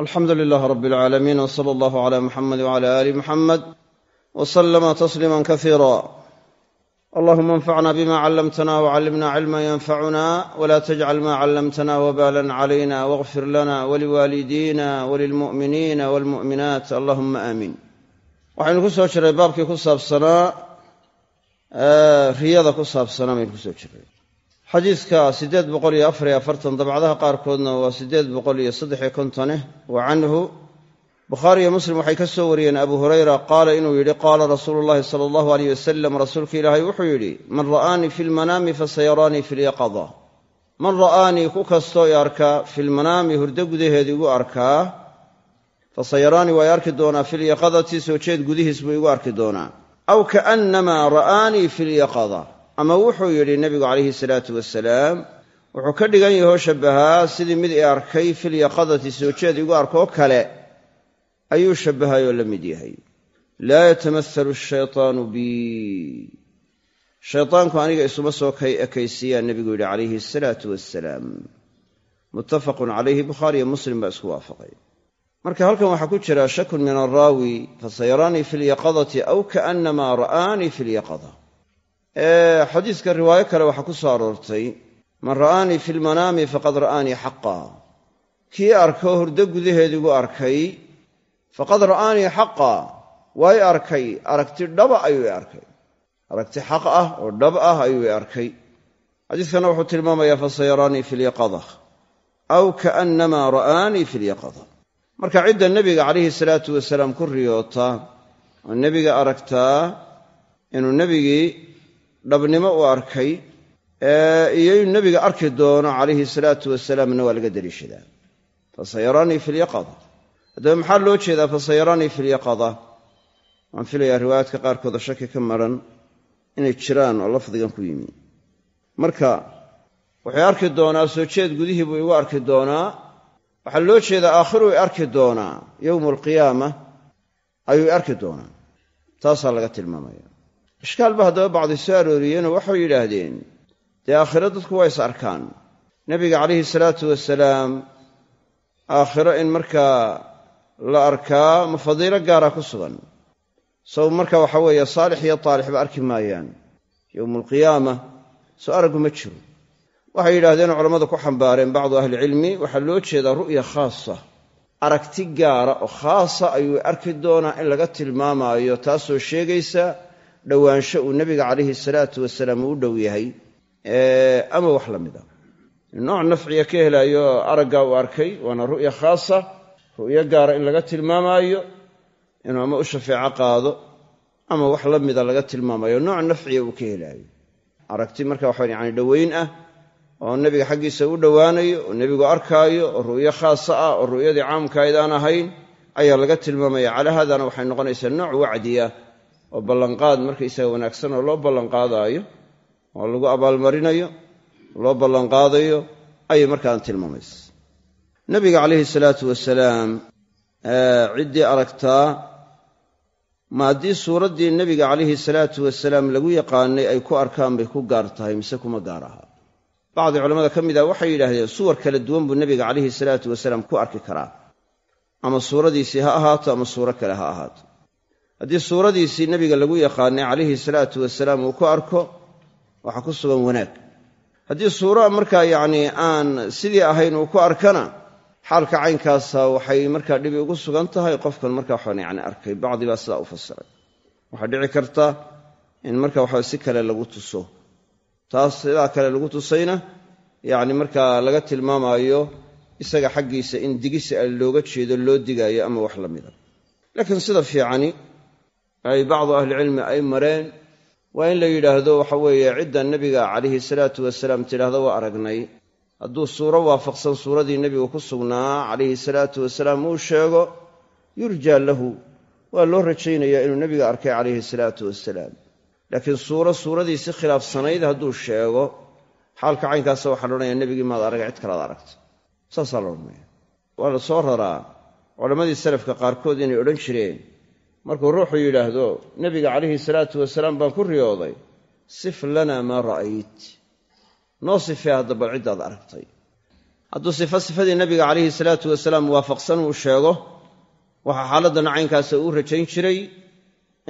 alxamdu lilaah rab alcaalamiin w sala allahu cala muxamed wcala aali muxamed w slama tasliima kasiira allahuma anfacna bima callamtana wcallimna cilma yanfacuna wla tajcal ma callamtana wbalan calayna wاغfir lana waliwaalidina walilmu'miniina walmu'minaat allahuma aamiin waxaynu ku soo jiray baabkii ku saabsanaa riyada ku saabsanaa baynu ku soo jiray xadiidka siddeed boqol iyo afar iyo afartan dabcadaha qaarkoodna waa siddeed boqol iyo saddexiyo kontone wa canhu bukhaari iyo muslim waxay ka soo wariyeen abu hurayra qaala inuu yidhi qaala rasuulu llahi sala allahu aleyh wasalam rasuulka ilaahay wuxuu yidhi man ra'aanii fi lmanaami fasayaraanii fi lyaqada man ra'aanii ku kastoo i arkaa fi lmanaami hurdo gudaheeda igu arkaa fasayaraanii waa arki doonaa fi lyaqadati soo jeed gudihiis buu igu arki doonaa. Aw kaannamaa ra'aanii fi lyaqada ama wuxuu yidhi nebigu calayhi salaatu wasalaam wuxuu ka dhigan yahoo shabbahaa sidii mid i arkay filyaqadati soo jeed igu arkoo kale ayuu shabbahay oo la mid yahay. Laa yatamahalu ashaytaanu bii shaytaanku aniga isuma soo kay ekaysiiyaa nebigu yidhi calayhi asalaatu wassalaam. Muttafaqun calayhi bukhaari muslim baa isku waafaqay. Marka halkan waxaa ku jira shakun min alraawi fasayaraanii fi lyaqadati aw kaannamaa ra'aanii fi lyaqada xadiiska riwaayo kale waxaa ku soo aroortay man ra'aanii fi lmanaami faqad ra'aanii xaqa. Kii arkoo hurdo gudaheedigu arkay faqad ra'aanii xaqa. Waa i arkay aragti dhaba ayuu i arkay. Aragti xaq ah oo dhab ah ayuu i arkay. Xadiiskana wuxuu tilmaamayaa fasayaraanii fi lyaqada aw kaannamaa ra'aanii fi lyaqada marka cidda nebiga calayhi salaatu wasalaam ku riyoota oo nebiga aragtaa inuu nebigii dhabnimo u arkay iyo inuu nebiga arki doono calayhi salaatu wasalaamna waa laga deliishadaa fasayaraanii fi lyaqada haddaba maxaa loo jeedaa fasayaraanii fi lyaqada waan filayaa riwaayaadka qaarkooda shaki ka maran inay jiraan oo lafdigan ku yimi. Marka wuxuu arki doonaa soo jeed gudihii buu igu arki doonaa. Waxaa loo jeedaa aakhiruu i arki doonaa. Yowmu alqiyaama ayuu i arki doonaa. Taasaa laga tilmaamaya ishkaal ba haddaba bacdi soo arooriyeenoo waxay yidhaahdeen dee aakhiro dadku waa is arkaan. Nebiga calayhi salaatu wasalaam aakhiro in markaa la arkaa ma fadiilo gaara ku sugan. Sow marka waxa weeye saalix iyo taalixba arki maayaan. Yowmu alqiyaama soo araggu ma jiro. Waxay yidhaahdeen culammadu ku xambaareen bacdu ahlicilmi waxaa loo jeedaa ru'ya khaasa. Aragti gaara oo khaasa ayuu arki doonaa in laga tilmaamaayo taasoo sheegaysa dhowaansho uu nebiga calayhi salaatu wasalaam uu dhow yahay ama wax la mid a nooc nafciga ka helaayo araggaa uu arkay waana ru'ya khaasa ru'yo gaara in laga tilmaamaayo inuu ama u shafeeco qaado ama wax la mida laga tilmaamayo nooc nafciga uu ka helaayo. Aragti marka waxa yani dhowayn ah oo nebiga xaggiisa u dhowaanayo oo nebigu arkaayo oo ru'yo khaasa ah oo ru'yadii caamkaydaan ahayn ayaa laga tilmaamaya. Calaa haadana waxay noqonaysaa nooc wacdiya oo ballanqaad markaysaga wanaagsan oo loo ballanqaadaayo oo lagu abaalmarinayo loo ballanqaadayo ayay markaan tilmaamaysa. Nebiga calayhi salaatu wasalaam ciddii aragtaa ma haddii suuraddii nebiga calayhi salaatu wasalaam lagu yaqaanay ay ku arkaan bay ku gaar tahay mise kuma gaar aha bacdi culamada ka mid ah waxay yidhaahdeen suwar kala duwan buu nebiga calayhi salaatu wasalaam ku arki karaa. Ama suuradiisii ha ahaato ama suuro kale ha ahaato haddii suuradiisii nebiga lagu yaqaanay calayhi salaatu wasalaam uu ku arko waxaa ku sugan wanaag. Haddii suuro markaa yacnii aan sidii ahayn uu ku arkana xaalka caynkaasa waxay markaa dhibi ugu sugan tahay qofkan marka waxaan yani arkay bacdi baa sidaa u fasiray. Waxaa dhici karta in marka waxa si kale lagu tuso. Taas sidaa kale lagu tusayna yacni markaa laga tilmaamaayo isaga xaggiisa in digisi a looga jeedo loo digaayo ama wax la mida. Laakiin sida fiicani ay bacdu ahlicilmi ay mareen waa in la yidhaahdo waxa weeye cidda nebiga calayhi salaatu wasalaam tidhaahda waa aragnay. Hadduu suuro waafaqsan suuradii nebigu ku sugnaa calayhi salaatu wasalaam uu sheego yurjaa lahu waa loo rajaynayaa inuu nebiga arkay calayhi salaatu wasalaam laakiin suuro suuradii si khilaafsanayd hadduu sheego xaalka caynkaasa waxaa la odhanaya nebigii maad arag cid kalaad aragta saasaa la odhanaya waa la soo raraa culammadii salafka qaarkood inay odhan jireen markuu ruuxu yidhaahdo nebiga calayhi salaatu wasalaam baan ku riyooday sif lana maa ra'ayt. Noo sifee hadda bal ciddaad aragtay. Hadduu sifo sifadii nabiga calayhi salaatu wasalaam waafaqsan uu sheego waxaa xaaladdan caynkaasa uu rajayn jiray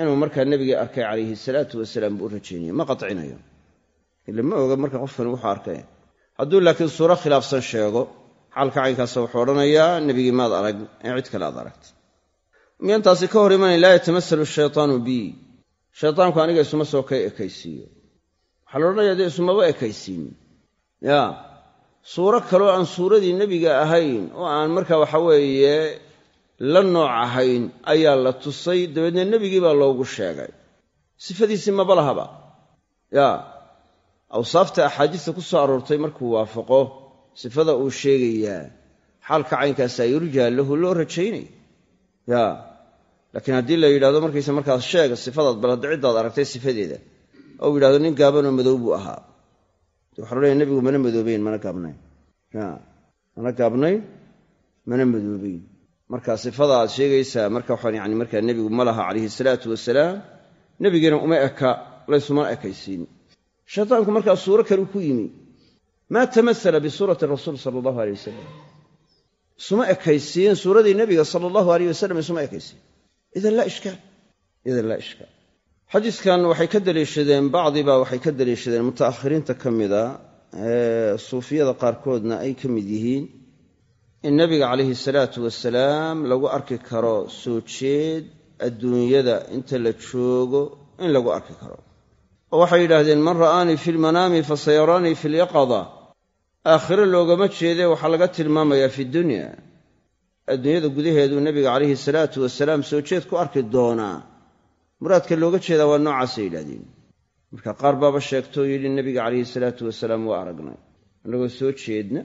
inuu markaa nebigii arkay calayhi salaatu wasalaam buu u rajaynaya ma qatcinayo ila ma oga marka qofkani wuxuu arkay. Hadduu laakiin suuro khilaafsan sheego xaalka caynkaasa wuxuu odhanayaa nebigii maad arag ee cid kale aad aragta miyantaasi ka hor imanay laa yatamasalu shaytaanu bii shaytaanku aniga isuma soo kay ekaysiiyo. Waxaa la odhanaya dee isumaba ekaysiin ya suuro kaloo aan suuradii nebiga ahayn oo aan marka waxa weeye la nooc ahayn ayaa la tusay. Dabeedna nebigii baa loogu sheegay. Sifadiisii maba lahaba. Ya awsaafta axaadiista ku soo aroortay markuu waafaqo sifada uu sheegayaa xaalka caynkaasaa yurjaa lahu loo rajaynay. Ya laakiin haddii la yidhahdo markaysa markaas sheega sifadaad bal hadda ciddaad aragtay sifadeeda ou yidhahdo nin gaabanoo madow buu ahaa. Waxa laleeya nebigu mana madoobayn mana gaabnayn. Mana gaabnayn mana madoobayn. Marka sifada aad sheegaysaa marka waxaan yani markaa nebigu ma laha calayhi salaatu wasalaam nebigiina uma eka laysuma ekaysiin. Shaytaanku markaa suuro kale ku yimi. Maa tamasala bisuurati rasuul sala allahu aleyh wasalam isuma ekaysiin suuradii nebiga sala allahu aleyh wasalam isuma ekaysiin idan laa ishkaal idan laa ishkaal xadiiskan waxay ka daliishadeen bacdiba waxay ka daliishadeen muta'akhiriinta ka mida ee suufiyada qaarkoodna ay ka mid yihiin in nebiga calayhi salaatu wasalaam lagu arki karo soo jeed adduunyada inta la joogo in lagu arki karo. Oo waxay yidhaahdeen man ra'aanii fi lmanaami fasayaraanii fi lyaqada aakhiro loogama jeede waxaa laga tilmaamayaa fi dunya adduunyada gudaheeduu nebiga calayhi salaatu wasalaam soo jeed ku arki doonaa muraadka looga jeedaa waa noocaasay yidhahdeen marka qaar baaba sheegtoo yidhi nebiga calayhi salaatu wasalaam waa aragnay. Annagoo soo jeedna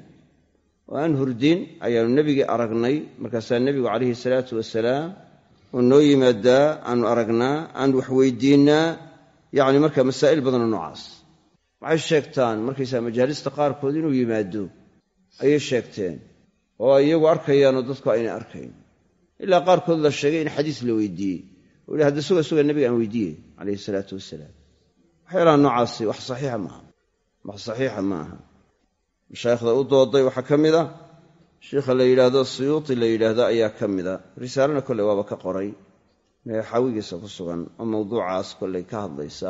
oo aan hurdin ayaannu nebigii aragnay. Markaasaa nebigu calayhi salaatu wasalaam uu noo yimaadaa aanu aragnaa aanu wax weydiinnaa. Yacni marka masaa'il badanoo noocaas. Waxay sheegtaan markaysaa majaalista qaarkood inuu yimaado ayay sheegteen oo ay iyagu arkayaanoo dadku aynay arkayn. Ilaa qaarkood la sheegay in xadiis la weydiiyey. Oo yidhi hadda suga suga nebiga aan weydiiye calayhi salaatu wasalaam waxyaalaha noocaasi wax saxiixa maaha wax saxiixa ma aha. Mashaayikhda u dooday waxaa ka mid a. Sheikha la yidhaahdo suyuuti la yidhaahdo ayaa ka mida risaalana kolley waaba ka qoray. Xaawigiisa ku sugan oo mawduucaas kolley ka hadlaysa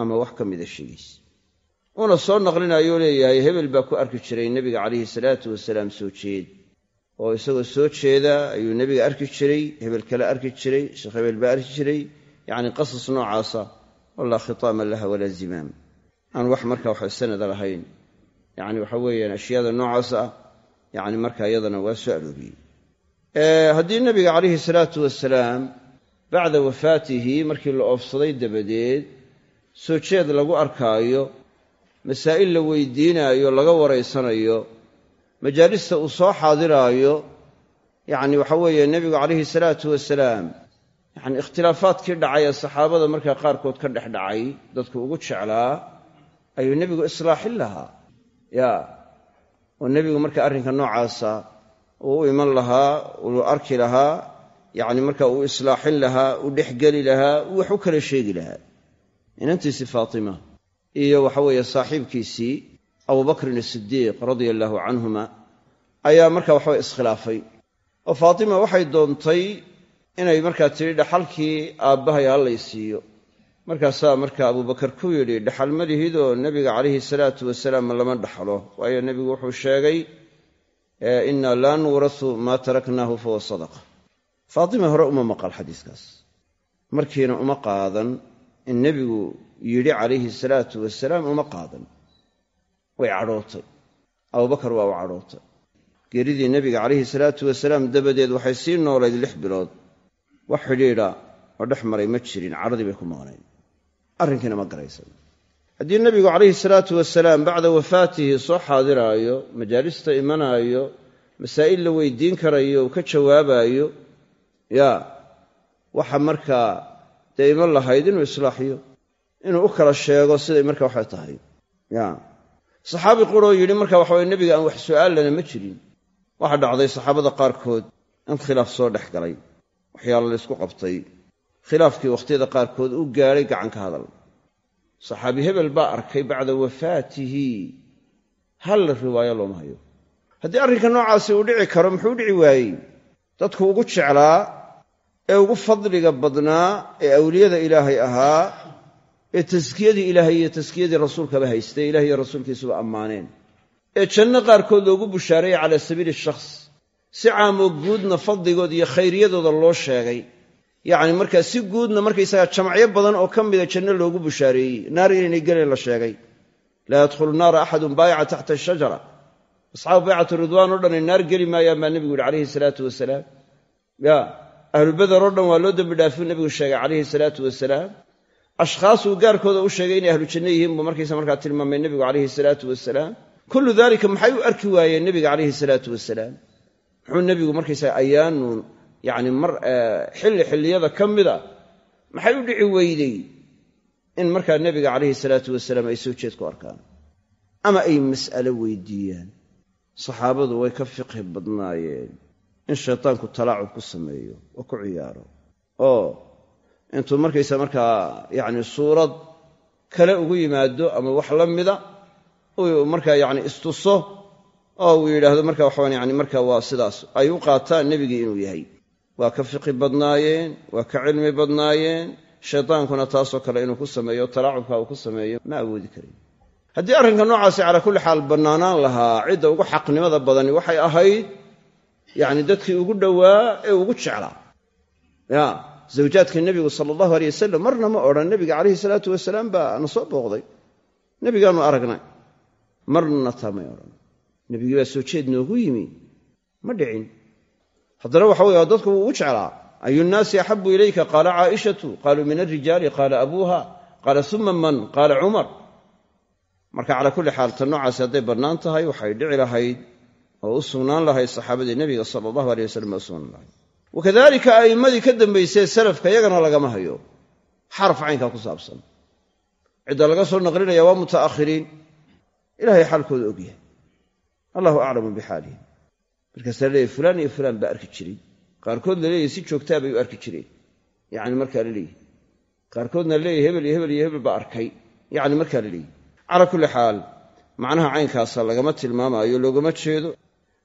ama wax ka mida sheegaysa uuna soo naqlinayoo leeyahay hebel baa ku arki jiray nebiga calayhi salaatu wasalaam soo jeed. Oo isagoo soo jeeda ayuu nebiga arki jiray hebel kale arki jiray sheekh hebel baa arki jiray. Yacni qasas noocaasa oo khitaama laha walaa zimaam. Aan wax marka waxa sanada lahayn. Yacni waxa weeyaan ashyaada noocaas ah yacni marka iyadana waa soo arooriyey. Haddii nebiga calayhi salaatu wasalaam bacda wafaatihi markii la oofsaday dabadeed soo jeed lagu arkaayo masaa'il la weydiinaayo laga waraysanayo majaalista uu soo xaadiraayo yacni waxa weeye nebigu calayhi salaatu wasalaam yacni ikhtilaafaadkii dhacay ee saxaabada markaa qaarkood ka dhex dhacay dadku ugu jeclaa ayuu nebigu islaaxin lahaa. Ya oo nebigu marka arrinka noocaasa uu u iman lahaa uu arki lahaa yacni marka uu islaaxin lahaa uu dhexgeli lahaa uu wax u kala sheegi lahaa. Inantiisii faatima iyo waxa weeye saaxiibkiisii abubakrin asidiiq radia allaahu canhuma ayaa marka waxaweye iskhilaafay. Oo faatima waxay doontay inay markaa tidhi dhaxalkii aabbahay hallay siiyo. Markaasaa marka abubakar ku yidhi dhaxal ma lihidoo nebiga calayhi salaatu wasalaam lama dhaxlo. Waayo nebigu wuxuu sheegay inna laa nuurasu maa taraknaahu fahuwa sadaqa faatima hore uma maqal xadiiskaas. Markiina uma qaadan in nebigu yidhi calayhi salaatu wasalaam uma qaadan. Way cadhootay. Abubakar waa u cadhootay. Geeridii nebiga calayhi salaatu wasalaam dabadeed waxay sii noolayd lix bilood. Wax xidhiidha oo dhex maray ma jirin cadhadii bay ku maqnayd arrinkiina ma garaysan. Haddii nebigu calayhi salaatu wasalaam bacda wafaatihi soo xaadiraayo majaalista imanaayo masaa'il la weydiin karayo ka jawaabaayo yaa waxa markaa dee iman lahayd inuu islaaxiyo inuu u kala sheego siday marka waxay tahay. Ya. Saxaabi quroo yidhi marka waxa weye nebiga aan wax su'aallana ma jirin. Waxaa dhacday saxaabada qaarkood in khilaaf soo dhex galay. Waxyaalo laysku qabtay. Khilaafkii wakhtiyada qaarkood u gaadhay gacan ka hadal. Saxaabi hebel baa arkay bacda wafaatihi. Hal la riwaayo looma hayo. Haddii arrinka noocaasi uu dhici karo muxuu dhici waayey? Dadku ugu jeclaa ee ugu fadliga badnaa ee awliyada ilaahay ahaa ee taskiyadii ilaahay iyo taskiyadii rasuulkaba haystay ilaah iyo rasuulkiisuba ammaaneen. Ee janno qaarkood loogu bushaareeyey calaa sabiili shakhs si caamoo guudna fadligood iyo khayriyadooda loo sheegay. Yacni markaa si guudna markaysagaa jamacyo badan oo ka mida janno loogu bushaareeyey naar inaynay gelen la sheegay. Laa yadkhulu naara axadun baayaca taxta ashajara asxaabu baycatu ridwaan oo dhan ay naar geli maayaan baa nebigu yihi calayhi salaatu wasalaam. Ya ahlubeder oo dhan waa loo dembi dhaafuu nebigu sheegay calayhi salaatu wasalaam ashkhaasuu gaarkooda u sheegay inay ahlu janno yihiin buu markaysa markaa tilmaamay nebigu calayhi salaatu wasalaam kullu daalika maxay u arki waayeen nebiga calayhi salaatu wasalaam muxuu nebigu markaysaa ayaanuun yacni mar xilli xilliyada ka mida maxay u dhici weydey in markaa nebiga calayhi salaatu wasalaam ay soo jeed ku arkaan? Ama ay mas'alo weydiiyaan? Saxaabadu way ka fiqhi badnaayeen in shaytaanku talaacub ku sameeyo oo ku ciyaaro. Oo intuu markaysa markaa yacni suurad kale ugu yimaado ama wax la mida uu markaa yacni istuso oo uu yidhaahdo marka waxaan yani marka waa sidaas. Ay u qaataan nebigii inuu yahay. Waa ka fiqi badnaayeen waa ka cilmi badnaayeen shaydaankuna taasoo kale inuu ku sameeyo talaacubka uu ku sameeyo ma awoodi karin. Haddii arrinka noocaasi calaa kulli xaal bannaanaan lahaa cidda ugu xaqnimada badani waxay ahayd yacni dadkii ugu dhowaa ee ugu jeclaa zawjaadka nebigu sala allahu aleyh wasalam marna ma odhan nebiga calayhi salaatu wasalaam baa na soo booqday. Nebigaanu aragnay marna taa odhan. Nebigii baa soo jeed noogu yimi ma dhicin. Haddana waxa weye dadku wuu u jeclaa. Ayu nnaasi axabu ilayka? Qaala caaishatu. Qaaluu min alrijaali qaala abuuha qaala uma man? Qaala cumar. Marka calaa kulli xaal ta noocaasi hadday bannaan tahay waxay dhici lahayd oo u sugnaan lahayd saxaabadii nebiga sala allahu aleyh wasalam baa u sugnaan lahayd wakadalika a'immadii ka dambaysay salafka yagana lagama hayo. Xaraf caynkaa ku saabsan. Cidda laga soo naqlinaya waa muta'akhiriin ilahay xaalkooda ogyahay allahu aclamu bixaalihim. Markaasaa laleeyahy fulaan iyo fulaan baa arki jiray. Qaarkood la leeyahy si joogtaa bay u arki jireen. Yacni markaa la leeyahy qaarkoodna la leeyahy hebel iyo hebel iyo hebel baa arkay. Yacni markaa la leeyahy calaa kulli xaal macnaha caynkaasa lagama tilmaamaayo loogama jeedo.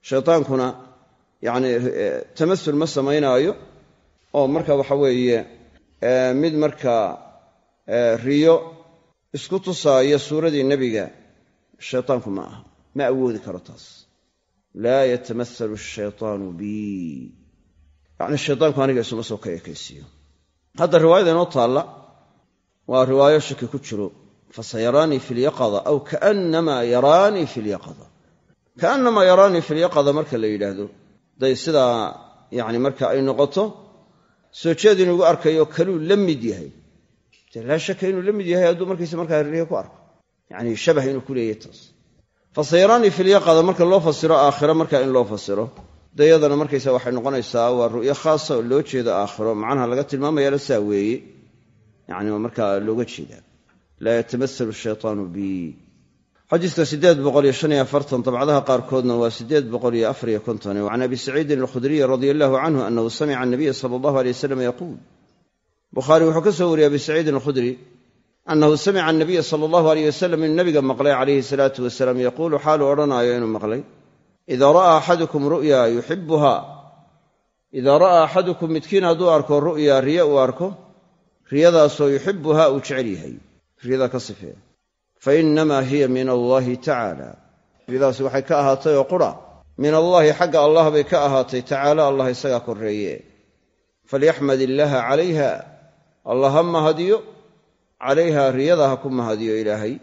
Shaydaankuna yacni tamasul ma samaynaayo oo marka waxa weeye mid markaa riyo isku tusaaya suuradii nebiga shaydaanku ma aha. Ma awoodi karo taas. Laa yatamahalu ashaytaanu bii. Yacni shaydaanku aniga isuma soo ka hadda riwaayada inoo taalla waa riwaayo shaki ku jiro. Fasayaraanii fi lyaqada aw kaannamaa yaraanii fi lyaqada kaannamaa yaraanii fi lyaqada marka la yidhaahdo day sidaa yacni marka ay noqoto soo jeed inugu arkayo kaluu la mid yahay. Dee laa shaka inuu la mid yahay hadduu markiisa markaa riyo ku arko. Yacni shabah inuu ku leeyahy taas. Fasayaraanii fi lyaqada marka loo fasiro aakhiro marka in loo fasiro dayadana markaysa waxay noqonaysaa waa ru'yo khaasa oo loo jeedo aakhiro. Macnaha laga tilmaamaya la saa weeye yani markaa looga jeedaa. Laa yatamasalu shaytaanu bi xadiiska sideed boqol iyo shan iyo afartan dabcadaha qaarkoodna waa sideed boqol iyo afar iyo konton. Can abi saciidin alkhudriyi radia allahu canhu anahu samica anabiya sala allahu aleyh wasalam yaquul. Bukhaari wuxuu ka soo wariyey abi saciidin alkhudri annahu samica anabiya sala allahu aleyh wasalam inuu nabiga maqlay calayhi salaatu wasalaam yaquulu xaaluu odhanaayo inuu maqlay idaa ra'aa axadukum ru'ya yuxibuha idaa ra'aa axadukum midkiin hadduu arko ru'ya riye uu arko riyadaasoo yuxibuha uu jecel fa innamaa hiya min allaahi tacaala riyadaasi waxay ka ahaatay oo qura. Min allaahi xagga allah bay ka ahaatay tacaala allah isagaa korreeye falyaxmad illaaha calayha. Allah ha mahadiyo calayha riyada ha ku mahadiyo ilaahay.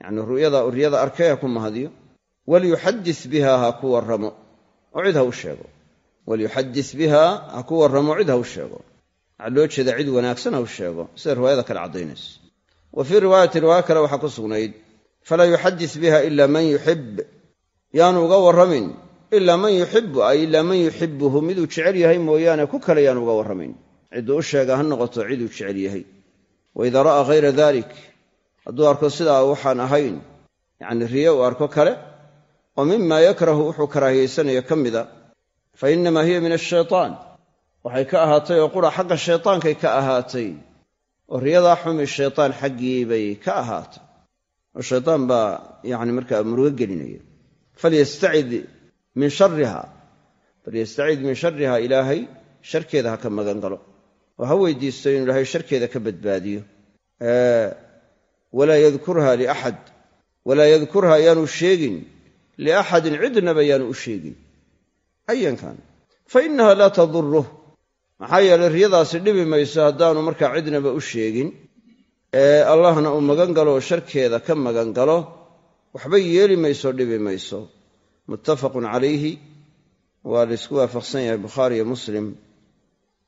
Yacnii ru'yada riyada arkay ha ku mahadiyo walyuxadis biha ha ku warramo. Oo ha u sheego. Walyuxadis biha ha ku warramo cid ha u sheego. Waxaa loo jeeda cid wanaagsan ha u sheego. Sida riwaayada kale caddaynayso wa fii riwaayati riwaayo kale waxaa ku sugnayd falaa yuxadis biha ila man yuxib. Yaanu uga warramin ilaa man yuxibu ay ilaa man yuxibuhu miduu jecel yahay mooyaane ku kale yaanu uga warramayn cidduu u sheega ha noqoto ciduu jecel yahay. Wa idaa ra'aa hayra dalik hadduu arko sidaa waxaan ahayn yacni riye uu arko kale oo mima yakrahu wuxuu karaahiyaysanayo ka mida fa innamaa hiya min ashaytaan waxay ka ahaatay oo qura xagga shaytaankay ka ahaatay oo riyadaa xumi shaytaan xaggii bay ka ahaatay oo shaytaan baa yacni markaa murugo gelinaya falyastacid min shariha falyastaciid min shariha ilaahay sharkeeda ha ka magan galo. Oo ha weydiisto inuu ilaahay sharkeeda ka badbaadiyo. Walaa yadkurha liaxad walaa yadkurha yaanu sheegin. Liaxadin cidnaba yaanu u sheegin. Ayankan fa innaha laa taduruh maxaa yeelay riyadaasi dhibi mayso haddaanu markaa cidnaba u sheegin. Ee allahna uu magan galo oo sharkeeda ka magan galo waxba yeeli mayso dhibi mayso. Muttafaqun calayhi waa la isku waafaqsan yahay bukhaari iyo muslim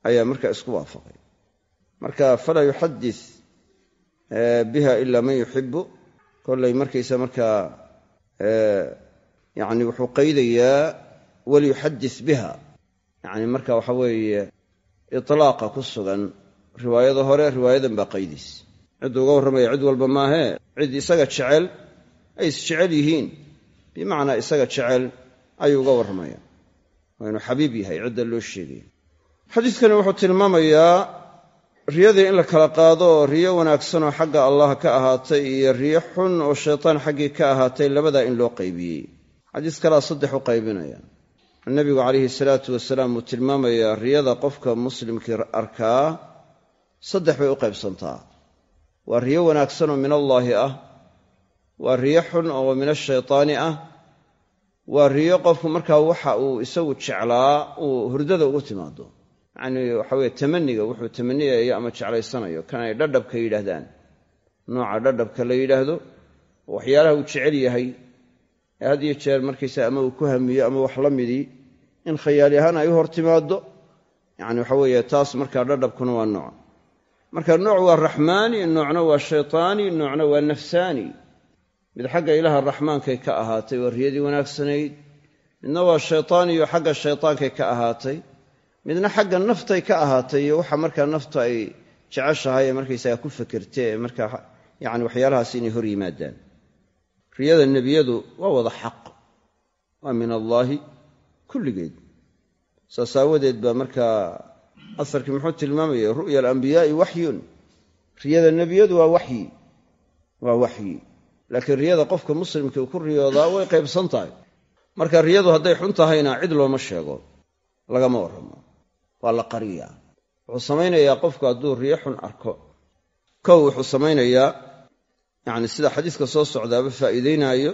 ayaa markaa isku waafaqay. Marka falaa yuxadis biha ila man yuxibu kollay markaysa markaa yani wuxuu qaydayaa waliyuxadis biha. Yani marka waxa weeye itlaaqa ku sugan riwaayada hore riwaayadan baa qaydiis. Cidduu uga warramaya cid walba maahee cid isaga jecel ay isjecel yihiin. Bimacnaa isaga jecel ayuu uga warramaya. Waa inuu xabiib yahay cidda loo sheegaya xadiidkani wuxuu tilmaamayaa riyadii in la kala qaado oo riyo wanaagsanoo xagga allah ka ahaatay iyo riyo xun oo shaytaan xaggii ka ahaatay labadaa in loo qaybiyey. Xadiis kalea saddex u qaybinaya nabigu calayhi salaatu wasalaam uu tilmaamayaa riyada qofka muslimkii arkaa saddex bay u qaybsantaa. Waa riyo wanaagsanoo min allaahi ah waa riyo xun oo min ashaytaani ah waa riyo qofku markaa waxa uu isagu jeclaa uu hurdada ugu timaado yacnii waxa weye tamaniga wuxuu tamaniyayo ama jeclaysanayo. Kan ay dhadhabka yidhaahdaan nooca dhadhabka la yidhaahdo waxyaalaha uu jecel yahay had iyo jeer markaysa ama uu ku hamiyo ama wax la midii in khayaali ahaan ay u hor timaaddo yacni waxa weeye taas markaa dhadhabkuna waa nooc. Marka nooc waa raxmaani noocna waa shaytaani noocna waa nafsaani. Mid xagga ilaaha raxmaankay ka ahaatay waa riyadii wanaagsanayd midna waa shaytaaniyo xagga shaytaankay ka ahaatay midna xagga naftay ka ahaatay iyo waxa markaa naftu ay jeceshahay ee markaysaga ku fekertee ee markaa yani waxyaalahaas inay hor yimaadaan riyada nebiyadu waa wada xaq. Waa min allaahi kulligeed. Saas aawadeed baa markaa asarkii muxuu tilmaamaya ru'ya alambiyaai waxyun riyada nebiyadu waa waxyi waa waxyi laakiin riyada qofka muslimkii ku riyoodaa way qaybsan tahay. Marka riyadu hadday xun tahayna cid looma sheego. Lagama warramo. Waa la qariyaa. Wuxuu samaynayaa qofku hadduu riyo xun arko. Kow wuxuu samaynayaa yacni sida xadiiska soo socdaaba faa'iidaynaayo.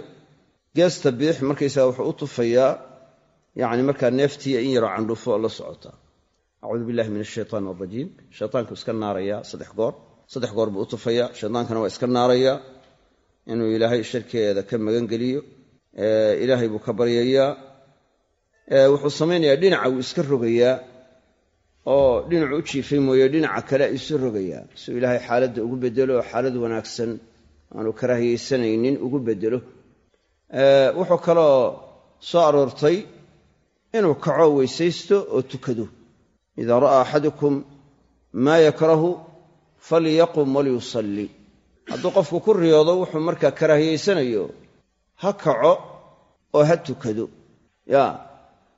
Geesta bidix markaysaga wuxuu u tufayaa yacni markaa neeftiiya in yaroo candhufo la socota. Acuudu billahi min ashaytaan alrajiim shaytaanku iska naarayaa saddex goor. Saddex goor buu u tufayaa. Shaytaankana waa iska naarayaa inuu ilaahay sharkeeda ka magangeliyo ilaahay buu ka baryayaa. Wuxuu samaynayaa dhinaca wuu iska rogayaa. Oo dhinacu u jiifay mooye dhinaca kale isu rogayaa. Siuu ilaahay xaaladda ugu bedelo oo xaalad wanaagsan aanu karaahiyaysanaynin ugu bedelo wuxuu kaloo soo aroortay inuu kaco weysaysto oo tukado. Idaa ra'aa axadukum maa yakrahu falyaqum walyusalli. Hadduu qofku ku riyoodo wuxuu markaa karaahiyaysanayo ha kaco oo ha tukado. Ya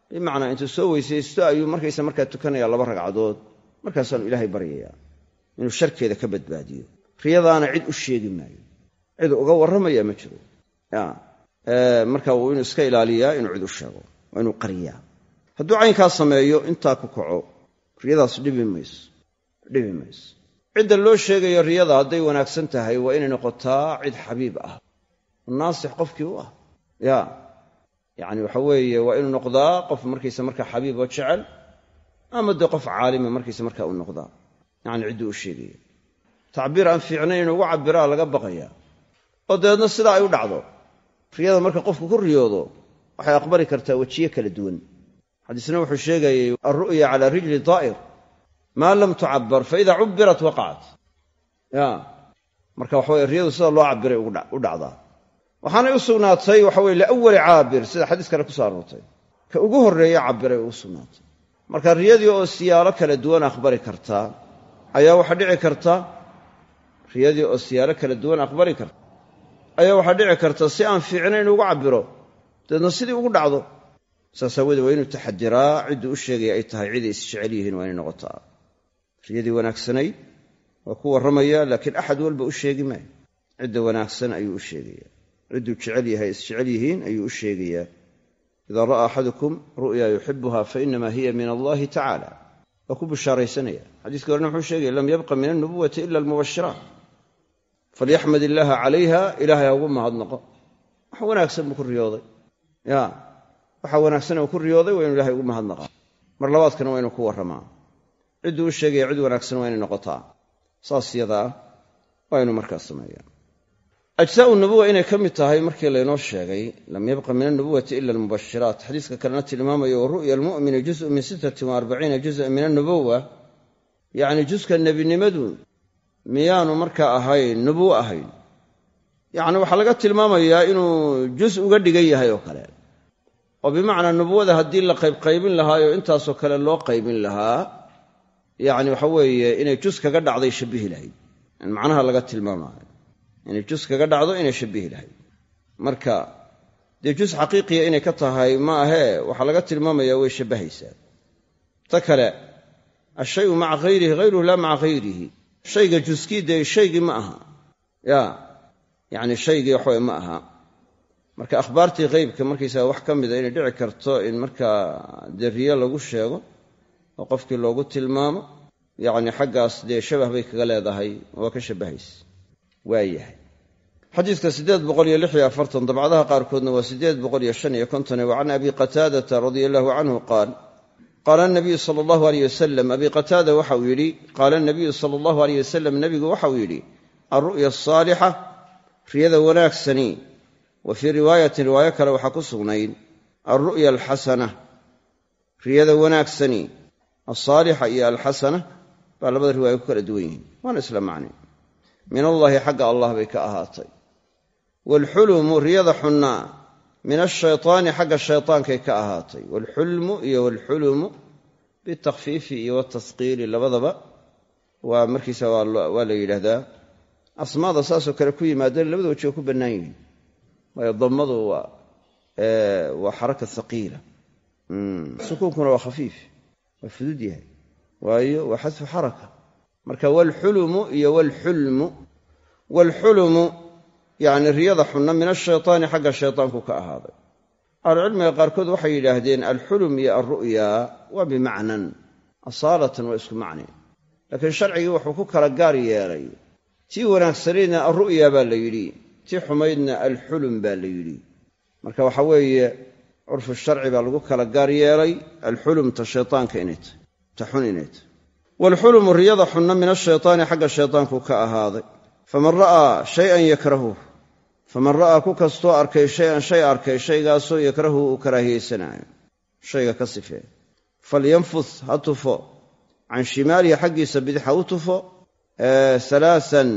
bimacnaa intuu soo weysaysto ayuu markaysa markaa tukanaya laba ragcadood. Markaasaanu ilaahay baryayaa inuu sharkeeda ka badbaadiyo. Riyadaana cid u sheegi maayo cid uga warramaya ma jiro. Ya. Marka wuu inuu iska ilaaliyaa inuu cid u sheego waa inuu qariyaa. Hadduu caynkaa sameeyo intaa ku kaco riyadaas dhibi mayso. Dhibi mayso. Cidda loo sheegayo riyada hadday wanaagsan tahay waa inay noqotaa cid xabiib ah. Naasix qofkii u ah. Ya. Yacni waxa weeye waa inuu noqdaa qof markaysa markaa xabiib oo jecel ama dee qof caalima markaysa markaa uu noqdaa. Yacni cidduu u sheegaya tacbiir aan fiicnayn inuu ugu cabbiraa laga baqayaa oo dabeedna sidaa ay u dhacdo. Riyada marka qofku ku riyoodo waxay aqbali kartaa wejiye kala duwan. Xadiisna wuxuu sheegayey alru'ya cala rijli daa'ir maa lam tucabbar faida cubbirat waqacat ya marka waxa weye riyadu sida loo cabbiray u dhacdaa. Waxaanay u sugnaatay waxa weye liawali caabir sida xadiis kale kuso aroortay ka ugu horreeye cabbiray ugu sugnaatay. Marka riyadii oo siyaalo kala duwan aqbali kartaa ayaa waxaa dhici karta riyadii oo siyaalo kala duwan aqbali karta ayaa waxaa dhici karta si aan fiicnayn ugu cabbiro. Dabeedna sidii ugu dhacdo saas aawoodee waa inuu taxadiraa cidduu u sheegaya ay tahay ciday isjecel yihiin waa inay noqotaa. Riyadii wanaagsanayd waa ku warramaya laakiin axad walba u sheegi maayo cidda wanaagsan ayuu u sheegaya. Cidduu jecel yahay isjecel yihiin ayuu u sheegayaa idaa ra'aa axadukum ru'ya yuxibuha fainama hiya min allahi tacala waa ku bishaaraysanaya xadiiskii horena wuxuu sheegaya lam yabqa min alnubuwati ila almubashiraat falyaxmad illaaha calayha ilaahay ha ugu mahadnaqo wax wanaagsan buu ku riyooday ya waxa wanaagsan uu ku riyooday waa inu ilahay ugu mahadnaqaa mar labaadkana waa inuu ku warramaa cidduu u sheegaya cid wanaagsan waa inay noqotaa saas yadaa waa markaas sameeyaa ajsaau nubuwa inay ka mid tahay markii laynoo sheegay lam yabqa min alnubuwati ila almubashiraat xadiiska kalena tilmaamayo wa ru'ya almu'mini juzun min sittatin wa arbaciina min annubuwa yacni juska nebinimadu miyaanu markaa ahayn nubuw ahayn. Yacni waxaa laga tilmaamayaa inuu jus uga dhigan yahay oo kale. Oo bimacnaa nubuwada haddii la qaybqaybin lahaayoo intaasoo kale loo qaybin lahaa yacni waxa weeye inay jus kaga dhacday shabihi lahayd. In macnaha laga tilmaamaayo. Inay jus kaga dhacdo inay shabihi lahayd. Marka dee jus xaqiiqiya inay ka tahay ma ahee waxaa laga tilmaamayaa way shabbahaysaa. Ta kale ashayu maca hayrihi hayruhu laa maca hayrihi shayga juskii dee shaygii ma aha. Ya yacni shaygii waxaweye ma aha. Marka akhbaartii qeybka markaysaga wax ka mida inay dhici karto in markaa deriye lagu sheego oo qofkii loogu tilmaamo yacni xaggaas dee shabah bay kaga leedahay waa ka shabbahaysa waayahay xadiidka siddeed boqol iyo lix iyo afartan dabcadaha qaarkoodna waa siddeed boqol iyo shan iyo kontone wa can abi qataadata radia allahu canhu qaal qaala anabiyu sala allahu aleyh wasalam abi qataada waxa uu yidhi qaala anabiyu sala allahu aleyh wasalam nebigu waxa uu yidhi alru'ya asaalixa riyada wanaagsani wa fii riwaayatin riwaayo kale waxaa ku sugnayd alru'ya alxasana riyada wanaagsani alsaalixa iyo alxasana baa labada riwaaya ku kala duwan yihiin waana isla macne min allaahi xagga allah bay ka ahaatay waalxulumu riyada xunnaa min ashaytaani xagga shaytaankay ka ahaatay waalxulmu iyo waalxulumu bitakfiifi iyo watasqiili labadaba waa markiisa waa la yidhaahdaa asmaada saasoo kale ku yimaadeen labada waji waa ku bannaan yihiin waayo dammadu waa xaraka haqiila sukuunkuna waa khafiif waa fudud yahay waayo waa xadfu xaraka marka waalxulumu iyo yacni riyada xunna min ashaytaani xagga shaytaanku ka ahaaday. Ahlucilmiga qaarkood waxay yidhaahdeen alxulum iyo alru'ya waa bimacnan asaalatan waa isku macne laakiin sharcigii wuxuu ku kala gaar yeelay. Tii wanaagsanaydna alru'ya baa la yidhi tii xumaydna alxulum baa la yidhi. Marka waxa weeye curfu sharci baa lagu kala gaar yeelay alxulumta shaytaanka inay tahy ta xun inay tahy waalxulumu riyada xunna min ashaytaani xagga shaytaanku ka ahaaday. Faman ra'aa shayan yakrahuh faman ra'aa ku kastoo arkay shay-an shay arkay shaygaasoo yakrahu uu karaahiyeysanaayo shayga ka sifee. Falyanfus ha tufo. Can shimaalihi xaggiisa bidix ha u tufo. Salaasan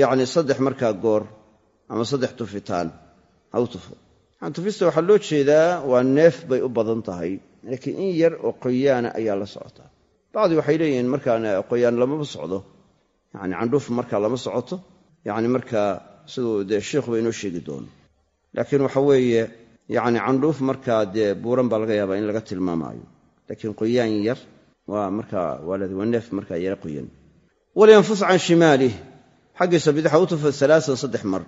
yacni saddex markaa goor ama saddex tufitaan ha u tufo. Tufista waxaa loo jeedaa waa neef bay u badan tahay laakiin in yar oo qoyaana ayaa la socotaa bacdi waxay leeyihiin markaan qoyaan lamaba socdo. Yani candhuuf markaa lama socoto. Yani markaa siduu dee sheikhuba inoo sheegi doono laakiin waxa weeye yani candhuuf markaa dee buuran baa laga yaabaa in laga tilmaamaayo. Laakiin qoyaan yar waa markaa waa neef markaa yara qoyan walyanfus can shimaalih xaggiisa bidaxa u tufa alaasan saddex mar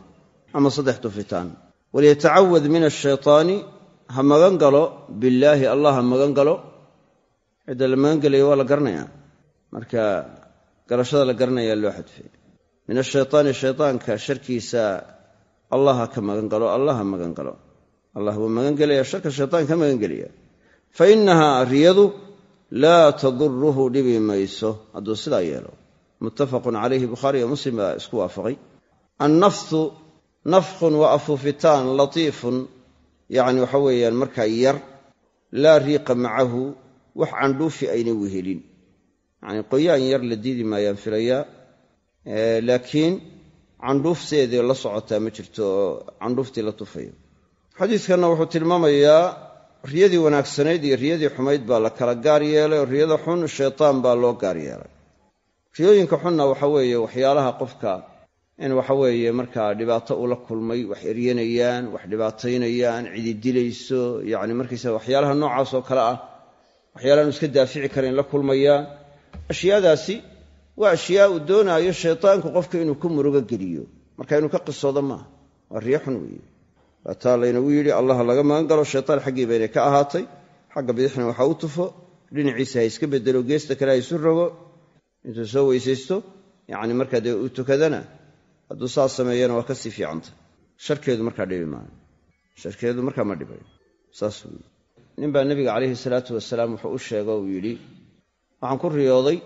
ama saddex tufitaan. Walyatacawad min ashaytaani ha magan galo billaahi allah ha magan galo. Cidda la magan gelaya waa la garanayaa. Marka garashada la garanayaa loo xadfay min ashaytaani shaytaanka sharkiisa allah ha ka magan galo allah ha magan galo. Allah wuu magan gelaya sharka shaytaan ka magan gelaya fa innahaa riyadu laa taduruhu dhibi mayso. Hadduu sidaa yeelo muttafaqun calayhi bukhaari iyo muslim baa isku waafaqay. Annafsu nafkhun waa afuufitaan latiifun yacni waxa weeyaan markaa yar laa riiqa macahu wax candhuufi ayna wehelin. Yacni qoyaan yar la diidi maayaan filayaa laakiin candhuufteedii la socotaa ma jirto oo candhuuftii la tufayo. Xadiidkanna wuxuu tilmaamayaa riyadii wanaagsanayd iyo riyadii xumayd baa la kala gaar yeelay oo riyada xun shaytaan baa loo gaar yeelay. Riyooyinka xunna waxa weeye waxyaalaha qofka in waxa weeye markaa dhibaato ula kulmay wax eryanayaan wax dhibaataynayaan cidi dilayso yacni markaysa waxyaalaha noocaas oo kale ah waxyaalaanu iska daafici karayn la kulmayaan ashyaadaasi waa ashyaa uu doonaayo shaytaanku qofka inuu ku murugo geliyo. Marka inuu ka qisoodo maaha waa riyo xun weeye. Waa taa laynagu yidhi allah laga magan galo shaytaan xaggii baynay ka ahaatay. Xagga bidixna waxa u tufo. Dhinaciisa ha iska bedelo geesta kale ha isu rogo. Intuu soo weysaysto yacni markaa dee uu tukadana hadduu saas sameeyana waa ka sii fiicanta. Sharkeedu markaa dhibi maayo. Sharkeedu markaa ma dhibayo saas wuu nin baa nebiga calayhi salaatu wasalaam wuxuu u sheego uu yidhi waxaan ku riyooday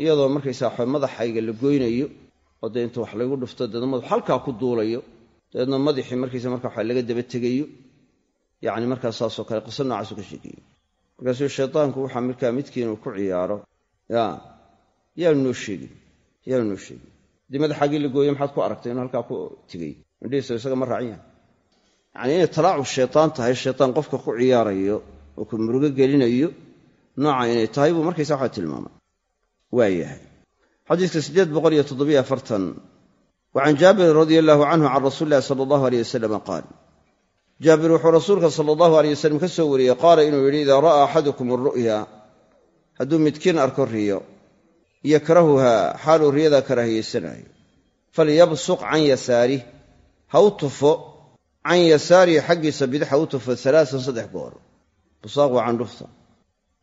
iyadoo markaysaa madaxayga la goynayo oo dee inta wax laygu dhufto deedna madaxu halkaa ku duulayo dabeedna madaxii markiisa marka waxa laga daba tegayo yacni markaa saasoo kale qiso noocaasu ka sheekeeyey markaasuu shaydaanku waxaa markaa midkiin uu ku ciyaaro. Ya yaanu noo sheegin yaanu noo sheegin. Haddii madaxaagii la gooyo maxaad ku aragtay inuu halkaa ku tegey indhihiisa isaga ma raacin yahay. Yacni inay talaacu shaytaan tahay shaytaan qofka ku ciyaarayo oo ku murugo gelinayo nooca inay tahay buu markaysa waxa tilmaamay waa yahay. Xadiiska siddeed boqol iyo toddobiyo afartan wa can jaabirin radia allahu canhu can rasuuli illahi sala allahu aleyh wasalam qaal jaabir wuxuu rasuulka sala allahu aleyh wasalam ka soo wariyey qaala inuu yidhi idaa ra'aa axadukum alru'ya hadduu midkiin arko riyo yakrahuhaa xaaluu riyadaa karaahiyeysanaayo falyabsuq can yasaarih ha u tufo can yasaarihi xaggiisa bidix ha u tufo alaaan saddex goor busaaq waa candhufta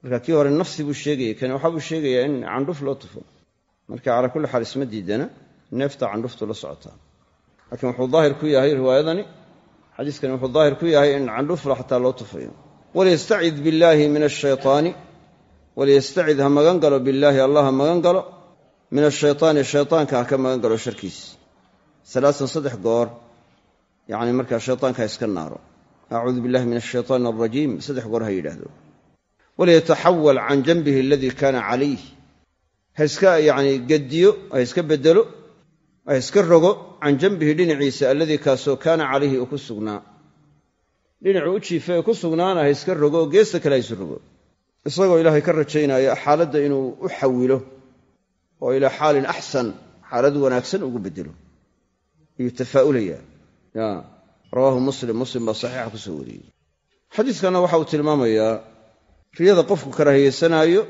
marka kii hore nafsi buu sheegayay kani waxaa buu sheegayaa in candhuf loo tufo. Marka calaa kulli xaal isma diidana neefta candhuftu la socotaa laakiin wuxuu daahir ku yahay riwaayadani xadiiskani wuxuu daahir ku yahay in candhufla xataa loo tufayo. Waliyastacid billaahi min ashaytaani waliyastacid ha magan galo billaahi allah ha magan galo. Min ashaytaani shaytaanka ha ka magan galo sharkiisa alaaan saddex goor yacni markaa shaytaanka ha iska naaro. Acuudu billahi min ashaytaani alrajiim saddex goor ha yidhaahdo waliyataxawal can janbihi aladii kaana calayh. Ha iska yacni gediyo ha iska bedelo ha iska rogo can janbihi dhinaciisa alladii kaasoo kaana calayhi uu ku sugnaa. Dhinacuu u jiifa ee ku sugnaana ha iska rogo oo geesta kale ha isu rogo. Isagoo ilaahay ka rajaynaya xaaladda inuu u xawilo oo ilaa xaalin axsan xaalad wanaagsan ugu bedelo ayuu tafaa'ulayaa ya rawaahu muslim muslim baa saxiixa ku soo wariyey. Xadiiskanna waxa uu riyada qofku karaahiyeysanaayo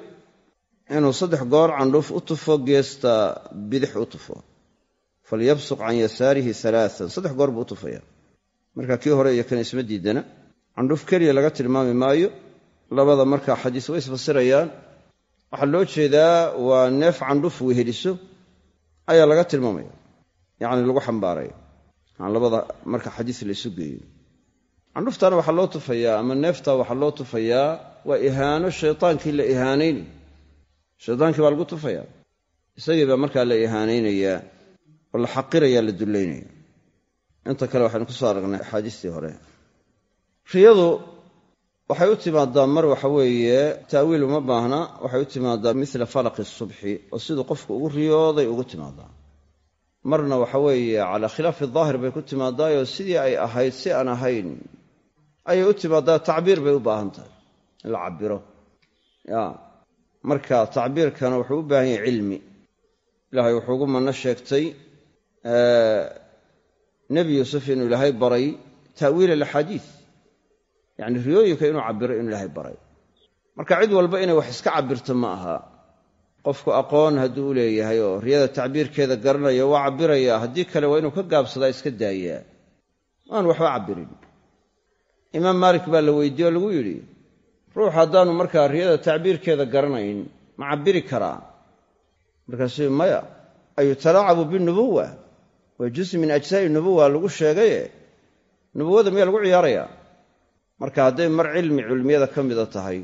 inuu saddex goor candhuuf u tufo geesta bidix u tufo. Falyabsuq can yasaarihi alaaan saddex goor buu u tufaya marka kii hore iyo kan isma diidana candhuuf keliya laga tilmaami maayo labada markaa xadiis way isfasirayaan waxaa loo jeedaa waa neef candhuf weheliso ayaa laga tilmaamaya yacni lagu xambaaraya labada marka xadiis la geeyo. Candhuftana waxaa loo tufayaa ama neefta waxaa loo tufayaa waa ihaano shaytaankii la ihaanaynay shaytaankii baa lagu tufayaa isagii baa markaa la ihaanaynayaa oo la xaqiraya la dullaynaya. Inta kale waxaynu ku soo aragnay axaadiistii hore. Riyadu waxay u timaadaa mar waxa weeye taawiil uma baahna waxay u timaadaa mila falaqi subxi oo siduu qofku ugu riyooday ugu timaadaa. Marna waxa weeye calaa khilaafi daahir bay ku timaadaayoo sidii ay ahayd si aan ahayn ayay u timaadaa tacbiir bay u baahan tahay in la cabiro marka tacbiirkana wuxuu u baahan yahay cilmi. Ilaahay wuxuu ugu manno sheegtay nebi yuusuf inuu ilaahay baray ta'wiil alaxaadiis yacni riyooyinka inuu cabiro inuu ilaahay baray. Marka cid walba inay wax iska cabirto ma aha. Qofku aqoon hadduu u leeyahay oo riyada tacbiirkeeda garanayo waa cabbirayaa haddii kale waa inuu ka gaabsadaa iska daayaa. Waan waxba cabbirin. Imaam maalik baa la weydiiye oo lagu yidhi ruux haddaanu markaa riyada tacbiirkeeda garanayn ma cabbiri karaa markaasuu maya ayutalaacabu binubuwa waa juz min ajsaa'i nubuwa lagu sheegaye nubuwada miyaa lagu ciyaarayaa? Marka hadday mar cilmi culmiyada ka mida tahay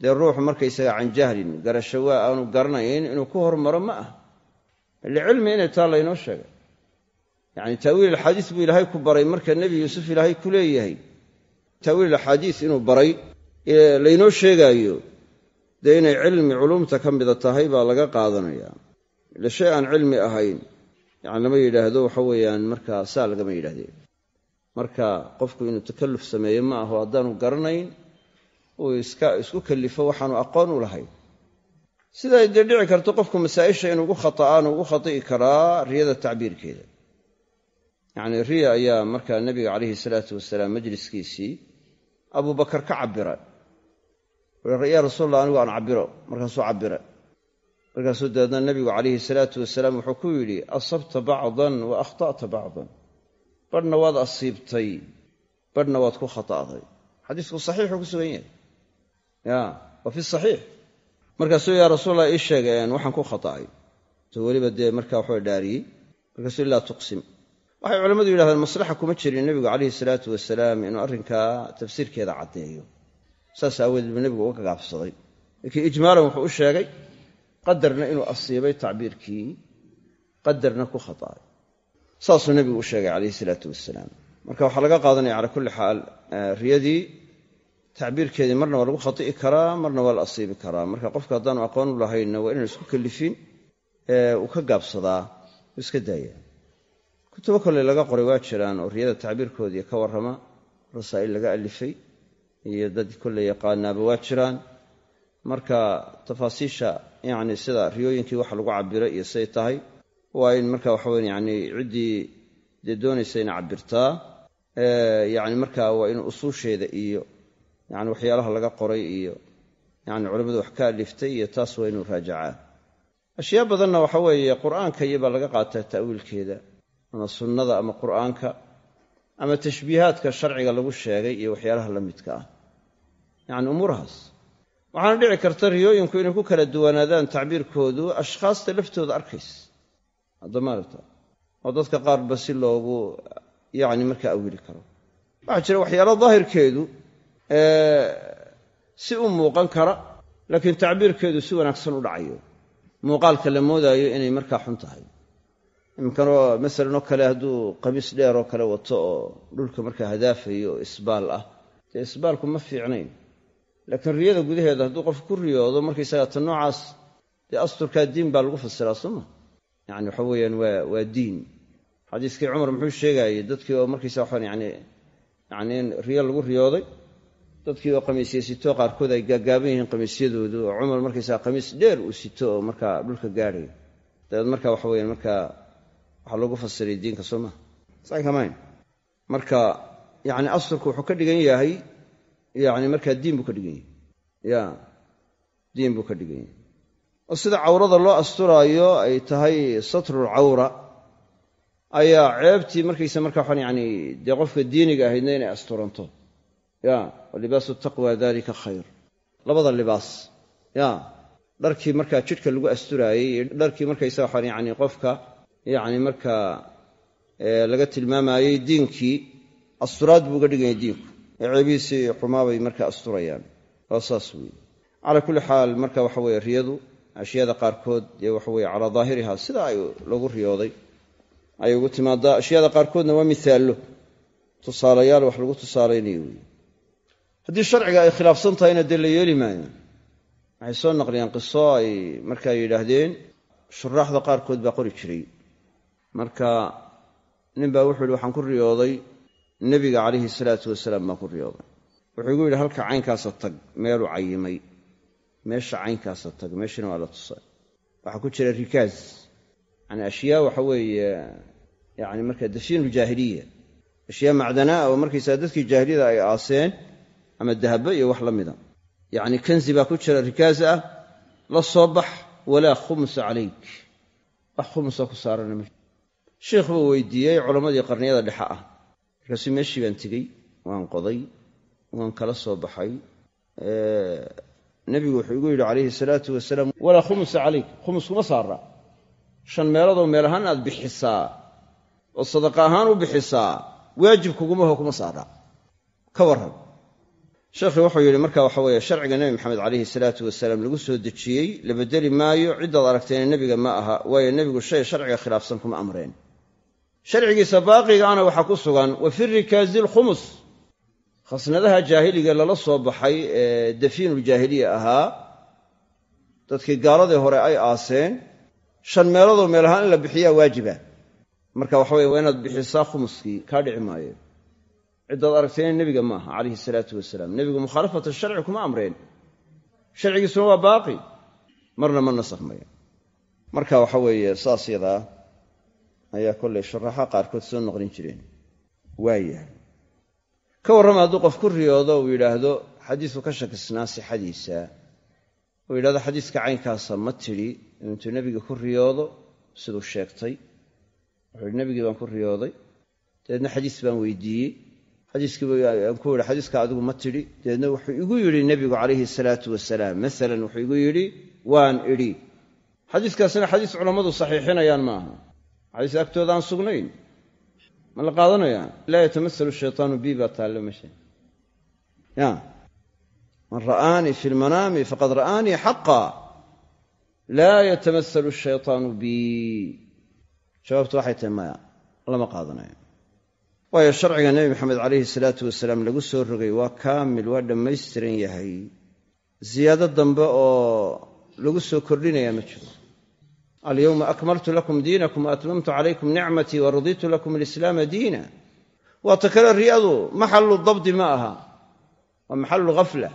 dee ruuxu markaysaga can jahlin garasho waa aanu garanayn inuu ku hormaro ma ah. Ile cilmi inay taa laynoo sheegay. Yacni taawiil axaadiis buu ilaahay ku baray marka nebi yuusuf ilaahay ku leeyahay. Taawiil axaadiis inuu baray laynoo sheegaayo dee inay cilmi culumta ka mida tahay baa laga qaadanayaa ile shay aan cilmi ahayn yani lama yidhaahdo waxa weeyaan markaa saa lagama yidhahdeen marka qofku inuu takalluf sameeye ma aho haddaanu garanayn uu iska isku kallifo waxaanu aqoon u lahayn siday dee dhici karto qofku masaa'isha inuu ugu khata'aan ugu khati'i karaa riyada tacbiirkeeda. Yacnii riya ayaa markaa nebiga calayhi salaatu wasalaam majliskiisii abubakar ka cabira yaa rasuulallah anigu aan cabiro markaasuu cabira markaasuu dabeedna nebigu calayhi salaatu wasalaam wuxuu ku yidhi asabta bacdan wa akhta'ta bacdan. Badhna waad asiibtay badhna waad ku khata'day xadiisku saxiixuu ku sugan yahay. Ya waa fi saxiix. Markaasuu yaa rasuulallah ii sheegeen waxaan ku khata'ay. To weliba dee markaa waxaa dhaariyey. Markaasuu ilaa tuqsim. Waxay culammadu yidhahdeen maslaxa kuma jirin nebigu calayhi salaatu wasalaam inuu arrinkaa tafsiirkeeda caddeeyo saas aawadeed buu nebigu uga gaabsaday laakiin ijmaalan wuxuu u sheegay qadarna inuu asiibay tacbiirkii qadarna ku khata'ay saasuu nebigu u sheegay calayhi salaatu wasalaam marka waxaa laga qaadanaya calaa kulli xaal riyadii tacbiirkeedii marna waa lagu khati'i karaa marna waa la asiibi karaa. Marka qofka haddaanu aqoon u lahaynna waa inaan isku kellifin uu ka gaabsadaa iska daaya kutubo kolley laga qoray waa jiraan oo riyada tacbiirkoodii ka warrama rasaa'il laga alifay iyo dad kolley yaqaanaaba waa jiraan. Marka tafaasiisha yacni sida riyooyinkii waxa lagu cabiray iyo siday tahay waa in marka waxaweyn yani ciddii dee doonaysa ina cabirtaa yani marka waa in usuusheeda iyo yani waxyaalaha laga qoray iyo yani culammadu wax ka aliftay iyo taas waa inuu raajacaa. Ashyaa badanna waxa weeye qur'aanka iyobaa laga qaataa ta'wiilkeeda ama sunnada ama qur'aanka ama tashbiihaadka sharciga lagu sheegay iyo waxyaalaha la midka ah. Yani umuurahaas waxaana dhici karta riyooyinku inay ku kala duwanaadaan tacbiirkoodu ashkhaasta laftooda arkays haddamaarata oo dadka qaarba si loogu yacni markaa awili karo. Waxaa jira waxyaalo daahirkeedu si u muuqan kara laakiin tacbiirkeedu si wanaagsan u dhacayo. Muuqaalka la moodaayo inay markaa xun tahay imkanoo masalan oo kale hadduu qamiis dheer oo kale wato oo dhulka markaa hadaafayo oo isbaal ah. Dee isbaalku ma fiicnayn. Laakiin riyada gudaheeda hadduu qof ku riyoodo markaysaga ta noocaas dee asturkaa diin baa lagu fasiraa sooma yani waxa weeyaan waa waa diin. Xadiiskii cumar muxuu sheegaayey dadkii oo markaysa waxaan yani yani in riyo lagu riyooday dadkii oo qamiisya sitoo qaarkood ay gaagaaban yihiin qamiisyadoodu. Oo cumar markaysaa qamiis dheer uu sito oo markaa dhulka gaadhay. Dabeed marka waxa weyaan markaa waxaa lagu fasiray diinka soo maha sakamayn marka yani asturku wuxuu ka dhigan yahay yani markaa diin buu ka dhigan yahay. Ya diin buu ka dhigan yahay. Oo sida cawrada loo asturaayo ay tahay satrulcawra ayaa ceebtii markaysa marka waxaan yani dee qofka diiniga ahaydna inay asturanto. Ya walibaasu taqwa dalika khayr. Labada libaas. Ya dharkii markaa jidhka lagu asturaayey iyo dharkii markaysa waxaan yani qofka yani markaa laga tilmaamayey diinkii asturaad buu uga dhiganya diinku. Ee ceebihiisii xumaabay marka asturayaan. Waa saas weeye. Calaa kulli xaal marka waxa weye riyadu ashyaada qaarkood dee waxa weye calaa daahiriha sida ay lagu riyooday. Ayay ugu timaadaa. Ashyaada qaarkoodna waa mihaallo tusaalayaal wax lagu tusaalaynayo haddii sharciga ay khilaafsan tahayna dee la yeeli maayo. Waxay soo naqliyaan qiso ay markaa yidhaahdeen shuraaxda qaarkood baa qori jiray marka nin baa wuxuu yihi waxaan ku riyooday nebiga calayhi salaatu wasalaam baan ku riyooday. Wuxuu igu yidhi halka caynkaasa tag meeluu cayimay. Meesha caynkaasa tag meeshana waa la tusay. Waxaa ku jira rikaaz. Yani ashyaa waxa weeye yani marka dafiinu jaahiliya. Ashyaa macdanaa oo markaysaa dadkii jaahiliyada ay aaseen ama dahabo iyo wax la mida. Yacni kanzi baa ku jira rikaaz ah la soo bax walaa khumusa calayk. Wax khumusa ku saarana ma sheikh buu weydiiyey culammadii qarniyada dhexe ah. Markaasuu meeshii baan tegey waan qoday waan kala soo baxay. Nebigu wuxuu igu yidhi calayhi salaatu wasalaam walaa khumusa calayk khumus kuma saara shan meeloodoo meel ahaan aad bixisaa oo sadaqa ahaan u bixisaa waajib kugumaho kuma saara ka warran. Sheekhii wuxuu yidhi marka waxa weeye sharciga nebi maxamed calayhi salaatu wasalaam lagu soo dejiyey la bedeli maayo ciddaad aragtayna nebiga ma aha waayo nebigu shay sharciga khilaafsan kuma amreen sharcigiisa baaqigaana waxaa ku sugan wa fi rikaazi lkhumus khasnadaha jaahiliga lala soo baxay ee dafiinuljaahiliya ahaa dadkii gaaladii hore ay aaseen shan meeloodoo meel ahaan in la bixiyaa waajiba. Marka waxa weye waa inaad bixisaa khumuskii kaa dhici maayo. Ciddaad aragtayna nebiga ma aha calayhi salaatu wasalaam. Nebigu mukhaalafata sharci kuma amreen. Sharcigiisuna waa baaqi marna ma nasakhmaya marka waxa weeye saas yadaa ayaa kollay sharaxa qaarkood soo noqlin jireen. Waaya ka warrama hadduu qof ku riyoodo uu yidhaahdo xadiisku ka shakisnaa sixadiisa. Uu yidhahdo xadiiska caynkaasa ma tidhi intuu nebiga ku riyoodo siduu sheegtay. Wuxuu yidhi nebigii baan ku riyooday. Dabeedna xadiis baan weydiiyey. Xadiiskiiaan ku yidhi xadiiska adigu ma tidhi. Dabeedna wuxuu igu yidhi nebigu calayhi salaatu wasalaam maalan wuxuu igu yidhi waan idhi. Xadiiskaasina xadiis culammadu saxiixinayaan ma aha xadiis agtooda aan sugnayn ma la qaadanayaa laa yatamasalu shaytaanu bi baa taallo meesha ya. Man ra'aanii fi lmanaami faqad ra'aanii xaqa laa yatamasalu shaytaanu bi. Jawaabtu waxay tahay maya lama qaadanayo waayo sharciga nebi maxamed calayhi salaatu wasalaam lagu soo rogay waa kaamil waa dhammaystiran yahay. Ziyaado dambe oo lagu soo kordhinayaa ma jiro alyowma akmaltu lakum diinakum waatmamtu calaykum nicmatii waraditu lakum alislaama diina waata kale riyadu maxalu dabdi ma aha waa maxalu ghafla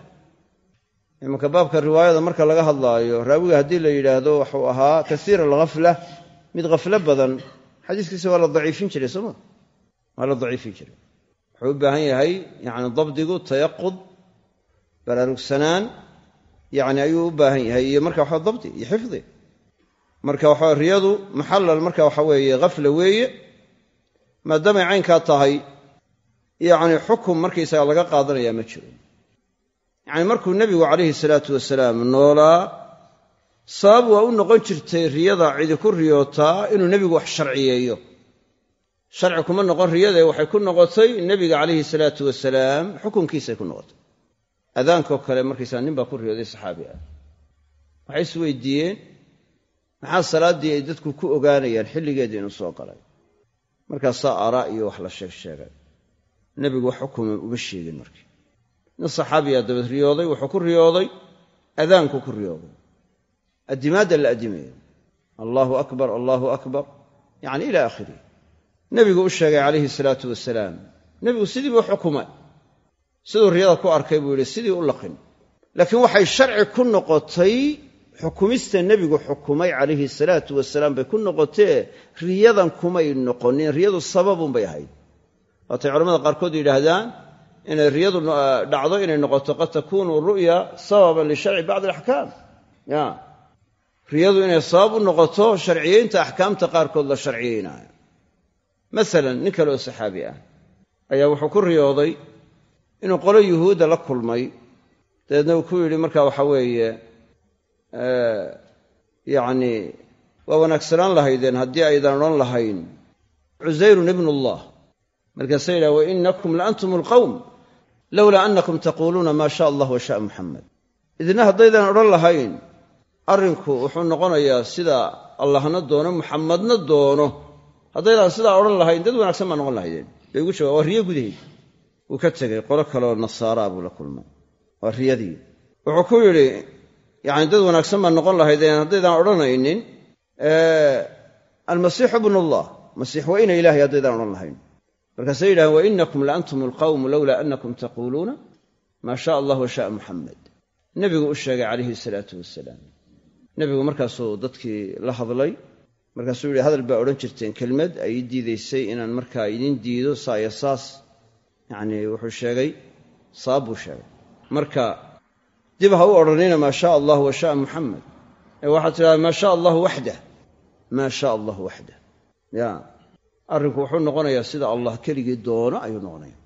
imanka baabka riwaayada marka laga hadlaayo raawiga haddii la yidhaahdo waxuu ahaa kasiira alghafla mid khaflo badan xadiiskiisa waa la daciifin jiray sooma waa la daciifin jiray wuxuu u baahan yahay yani dabdigu tayaqud baraarugsanaan yani ayuu marka waxa riyadu maxallal marka waxa weeye khafla weeye maadaamay caynkaa tahay yacni xukum markaysaga laga qaadanayaa ma jiro. Yacni markuu nebigu calayhi salaatu wasalaam noolaa sabab waa u noqon jirtay riyada cidi ku riyootaa inuu nebigu wax sharciyeeyo. Sharci kuma noqon riyadee waxay ku noqotay nebiga calayhi salaatu wasalaam xukunkiisay ku noqotay. Adaankoo kale markaysaa nin baa ku riyooday saxaabi ah waxay is weydiiyeen maxaa salaaddii ay dadku ku ogaanayaan xilligeedii inuu soo galay? Markaasaa aaraa iyo wax la sheeg sheegay nebigu wax xukuma uma sheegin markii. Nin saxaabiyaa dabad riyooday wuxuu ku riyooday adaanku ku riyooday. Addimaadda la addimayo allaahu akbar allaahu akbar. Yacni ila aakhirih nebigu u sheegay calayhi salaatu wasalaam nebigu sidii buu xukumay. Siduu riyada ku arkay buu yidhi sidii u laqin. Laakiin waxay sharci ku noqotay xukumista nebigu xukumay calayhi salaatu wasalaam bay ku noqotee riyadan kumay noqonin riyadu sababunbay ahayd. Waatay culamada qaarkood yidhaahdaan inay riyadu dhacdo inay noqoto qad takuunu ru'ya sababan lisharci bacdi alaxkaam. Ya. Riyadu inay sabab u noqoto sharciyeynta axkaamta qaarkood la sharciyeynaayo masalan nin kale oo saxaabi ah ayaa wuxuu ku riyooday inuu qolo yuhuudda la kulmay. Dabeedna uu ku yidhi marka waxa weeye yacni waa wanaagsanaan lahaydeen haddii aydan odhan lahayn. Cusayrun ibnullah markaasa yidhaha wa inakum la antum alqawm. Lowlaa annakum taquuluuna maa sha allah wa sha muxamed idina haddaydan odhan lahayn arrinku wuxuu noqonayaa sida allahna doono muxammadna doono. Haddaydaan sidaa odhan lahayn dad wanaagsan baa noqon lahaydeen. Bay ugu jawab waa riyo gudaheed. Wuu ka tegey qolo kaleoo nasaaraa buu la kulmay. Waa riyadii wuxuu ku yidhi yacni dad wanaagsan baa noqon lahaydeen haddaydaan odhanaynin almasiixu bnullah masiix waa ina ilaahay haddaydaan odhan lahayn. Markaasay yidhahdeen wa inakum la antum alqawmu lowlaa annakum taquuluuna maa sha allah wa shaa muxamed nebigu u sheegay calayhi salaatu wasalaam nebigu markaasuu dadkii la hadlay. Markaasuu yidhi hadal baa odhan jirteen kelmad ay ii diidaysay inaan markaa idin diido saa iyo saas. Yacnii wuxuu sheegay sabab buu sheegay. Marka dib ha u odhanina maa shaa allah wa shaa muxamed ee waxaad tidhahdaa maa sha allahu waxdah maa sha allahu waxdah ya. Arrinku wuxuu noqonayaa sida allah keligii doono ayuu noqonaya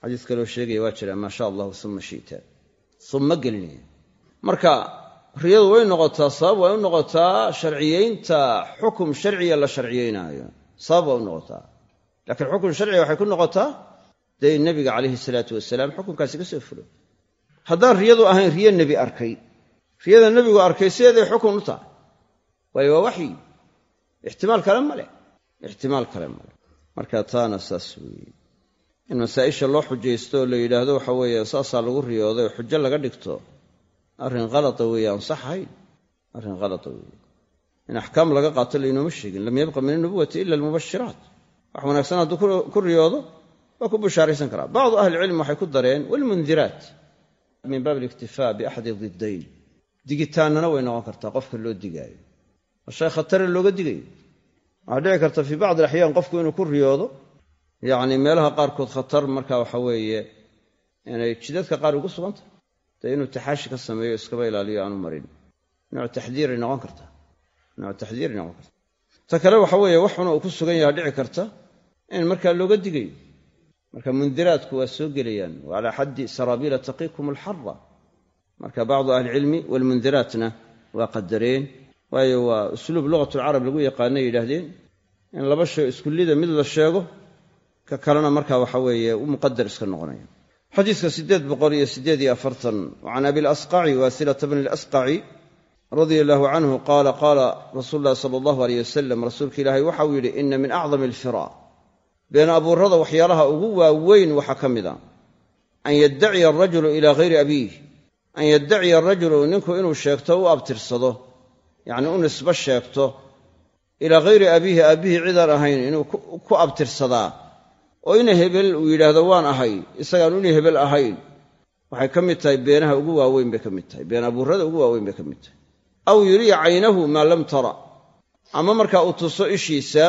xadiis kaloo sheegaya waa jira maa sha allahu uma shi'ta. Uma gelinaya. Marka riyadu way noqotaa sabab way u noqotaa sharciyeynta xukum sharciya la sharciyeynaayo. Sabab way u noqotaa. Laakiin xukum sharciga waxay ku noqotaa dee nebiga calayhi salaatu wasalaam xukunkaasi ka soo fulo haddaan riyadu ahayn riyo nebi arkay. Riyada nebigu arkay sideeday xukun u tahay. Waayo waa waxyi. Ixtimaal kale ma leh. Ixtimaal kale ma leh. Marka taana saas weeye. In masaa'isha loo xujaysto oo la yidhaahdo waxa weeye saasaa lagu riyooday oo xujo laga dhigto. Arrin khalata weeye aan sax ahayn. Arrin khalata weeye. In axkaam laga qaato laynooma sheegin. Lam yabqa min anubuwati ila almubashiraat wax wanaagsan hadduu ku riyoodo waa ku bushaaraysan karaa. Bacdu ahlicilm waxay ku dareen walmundiraat min baab aliktifaa biaxadi diddayn. Digitaannana way noqon kartaa qofka loo digaayo. Oo shay khatare looga digayo waxaa dhici karta fii bacdi alaxyaan qofku inuu ku riyoodo. Yacni meelaha qaarkood khatar marka waxa weeye inay jidadka qaar ugu sugan tahay dee inuu taxaashi ka sameeyo iskaba ilaaliyo aanu marin. Nooc taxdiiray noqon kartaa nooc taxdiiray noqon karta. Ta kale waxa weeye wax xuna uu ku sugan yaha dhici karta in markaa looga digayo marka mundiraadku waa soo gelayaan. Wa calaa xaddi saraabiila taqiikum alxara marka bacdu ahlicilmi walmundiraatna waa qadareen waayo waa usluub lugatulcarab lagu yaqaanay yidhaahdeen in laba shay iskullida mid la sheego ka kalena marka waxa weeye u muqadar iska noqonaya. Xadiiska sideed boqol iyo sideed iyo afartan can abilasqaci waasilata bni lasqaci radia allahu canhu qaala qaala rasuulu llahi sala allahu aleyh wasalam rasuulka ilaahay waxau yidhi ina min acdami alfira been abuurada waxyaalaha ugu waaweyn waxaa ka mid a. An yaddaciya arajulu ilaa hayri abiih. An yaddaciya arajulu ninku inuu sheegto u abtirsado. Yacni u nisbo sheegto. Ilaa hayri abiihi aabbihii cidaan ahayn inuu ku abtirsadaa. Oo ina hebel uu yidhaahdo waan ahay. Isagaan ina hebel ahayn. Waxay ka mid tahay beenaha ugu waaweyn bay ka mid tahay. Been abuurada ugu waaweyn bay ka mid tahay. Aw yuriya caynahu maa lam tara. Ama markaa uu tuso ishiisa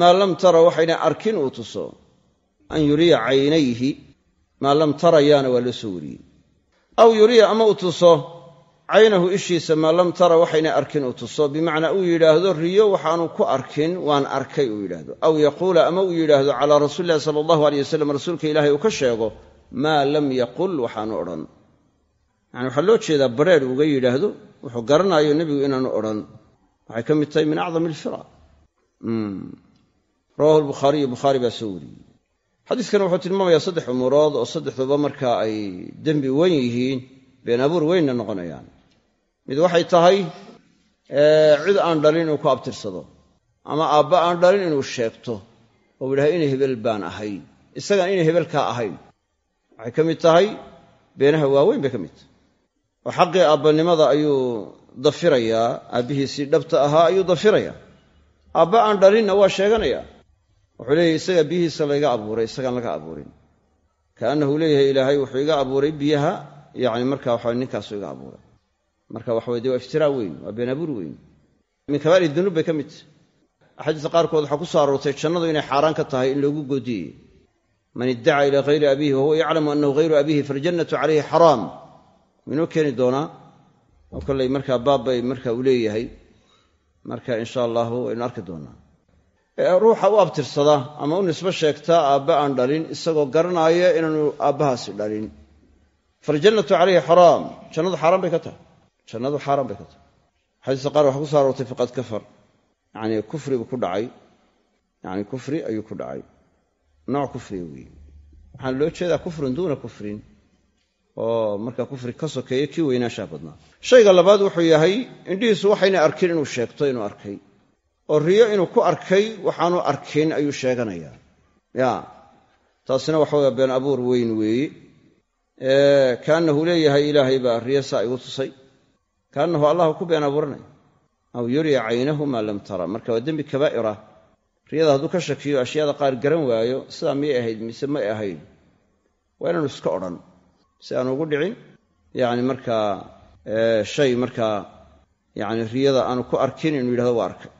maa lam tara waxayna arkin uu tuso an yuriya caynayhi maa lam tarayaana waa loo soo wariyey. Aw yuriya ama uu tuso caynahu ishiisa maa lam tara waxayna arkin uu tuso bimacnaa uu yidhaahdo riyo waxaanu ku arkin waan arkay uu yidhaahdo. Aw yaquula ama uu yidhaahdo calaa rasuuli illahi sala allahu aleyh wasalam rasuulka ilaahay uu ka sheego maa lam yaqul waxaanu odhan. Yani waxaa loo jeedaa bareer uga yidhaahdo wuxuu garanaayo nebigu inaanu odhan. Waxay ka mid tahay min acdam alfira rawahu lbukhaariyu bukhaari baa soo wariyey. Xadiiskana wuxuu tilmaamayaa saddex umuurood oo saddexduba marka ay dembi weyn yihiin been abuur weynna noqonayaan. Mid waxay tahay cid aan dhalin inuu ku abtirsado ama aabba aan dhalin inuu sheegto oo yidhaha inay hebel baan ahay isagaan inay hebelkaa ahayn. Waxay ka mid tahay beenaha waaweyn bay ka mid tahay. Oo xaqii aabbanimada ayuu dafirayaa aabbihiisii dhabta ahaa ayuu dafirayaa. Aabba aan dhalinna waa sheeganayaa wuxuu leeyahay isaga biyihiisa layga abuuray isagaan laga abuurin. Kaannahu leeyahay ilaahay wuxuu iga abuuray biyaha yacni marka waxa ninkaasu iga abuuray. Marka waxa de waa iftiraa weyn waa been abuur weyn. Min kabaa'ir dunuub bay ka mid tahay. Axaadiista qaarkood waxaa ku soo aroortay jannadu inay xaaraan ka tahay in loogu goodiyey. Man iddaca ilaa hayri abiihi wahuwa yaclamu annahu hayru abiihi faljannatu calayhi xaraam. Minuu keeni doonaa? Oo kollay markaa baabbay marka uu leeyahay. Marka insha allahu waynu arki doonaa ruuxa u abtirsada ama u nisbo sheegtaa aabba aan dhalin isagoo garanaaya inaanu aabbahaasi dhalin. Faljannatu calayhi xaraam. Jannadu xaaraan bay ka tahay. Jannadu xaaraan bay ka tahay. Xadiista qaar waxaa ku so aroortay faqad kafar. Yacni kufri buu ku dhacay. Yacni kufri ayuu ku dhacay. Nooc kufriga weeye waxaana loo jeedaa kufrun duuna kufrin oo marka kufri ka sokeeya kii weynaanshaha badnaa. Shayga labaad wuxuu yahay indhihiisu waxayna arkin inuu sheegto inuu arkay oo riyo inuu ku arkay waxaanu arkin ayuu sheeganayaa ya. Taasina waxa weye been abuur weyn weeye kaannahu leeyahay ilaahay baa riyo saa igu tusay. Kaannahu allah ku been abuuranaya aw yuriya caynahu maa lam tara. Marka waa dembi kabaa'ira. Riyada hadduu ka shakiyo ashyaada qaar garan waayo sidaa miyay ahayd mise may ahayd waa inaanu iska odhan. Si aanu ugu dhicin yacni markaa shay markaa yacni riyada aanu ku arkin inuu yidhahdo waa arkay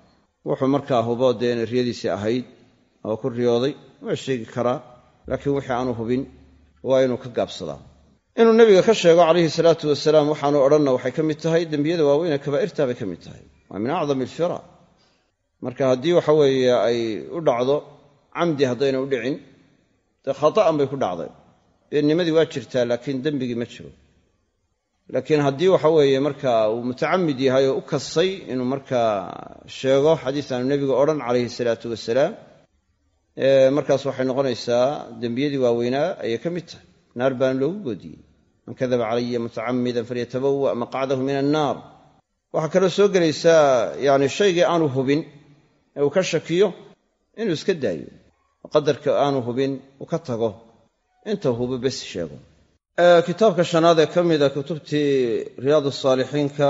wuxuu markaa hubo dee inay riyadiisii ahayd oo ku riyooday waa sheegi karaa laakiin wixii aanu hubin waa inuu ka gaabsadaa. Inuu nebiga ka sheego calayhi salaatu wasalaam waxaanu odhanna waxay ka mid tahay dembiyada waaweyne kabaa'irtaa bay ka mid tahay. Waa min acdami alfira. Marka haddii waxa weeye ay u dhacdo camdi haddayna u dhicin dee khata'an bay ku dhacday. Beennimadii waa jirtaa laakiin dembigii ma jiro laakiin haddii waxa weeye marka uu mutacamid yahay oo u kasay inuu markaa sheego xadiis aanu nebigu odhan calayhi salaatu wasalaam markaas waxay noqonaysaa dembiyadii waaweynaa ayay ka mid tahay. Naar baana loogu goodiyey man kadaba calaya mutacamidan falyatabawa maqcadahu min annaar waxaa kaloo soo gelaysaa yani shaygii aanu hubin ee uu ka shakiyo inuu iska daayo. Qadarka aanu hubin uu ka tago. Inta hubo bes sheego kitaabka shanaad ee ka mida kutubtii riyaad saalixiinka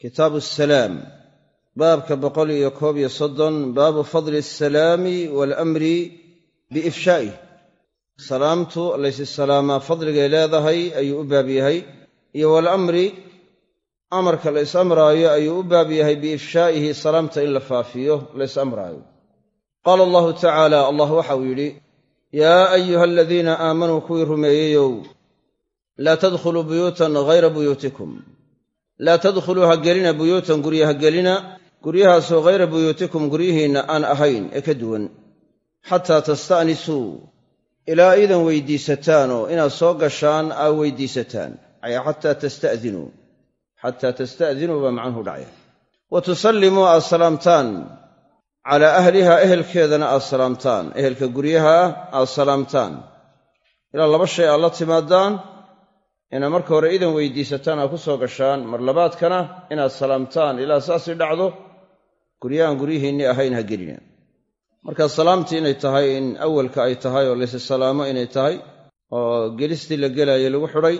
kitaabu asalaam baabka boqol iyo koob iyo soddon baabu fadli asalaami waalamri biifshaa'ih salaamtu laysi fadligay leedahay ayuu u baab yahay iyo waalamri amarka la ys amraayo ayuu u baab yahay biifshaa'ihi salaamta in la faafiyo lays amraayo. Qaala allahu tacaala allah waxa uu yidhi yaa ayuha aladiina aamanuu kuwii rumeeyeyow laa tadkhuluu buyuutan hayra buyuutikum. Laa tadkhuluu ha gelina buyuutan gurya ha gelina guryahaasoo hayra buyuutikum guryihiinna aan ahayn ee ka duwan. Xataa tasta'nisuu ilaa idan weydiisataanoo inaad soo gashaan aa weydiisataan. Xataa tasta'dinuu. Xataa tasta'dinuu baa macnuhu dhacya wa tusallimuu aad salaamtaan. Calaa ahliha ehelkeedana aad salaamtaan. Ehelka guryaha aad salaamtaan. Ilaa laba shay aad timaadaan inaad marka hore idan weydiisataan aad ku soo gashaan mar labaadkana inaad salaamtaan. Ilaa saasii dhacdo guryahaan guryihiinnii ahayn ha gelina marka salaamtii inay tahay in awalka ay tahay oo layse salaamo inay tahay oo gelistii la gelaayo lagu xidhay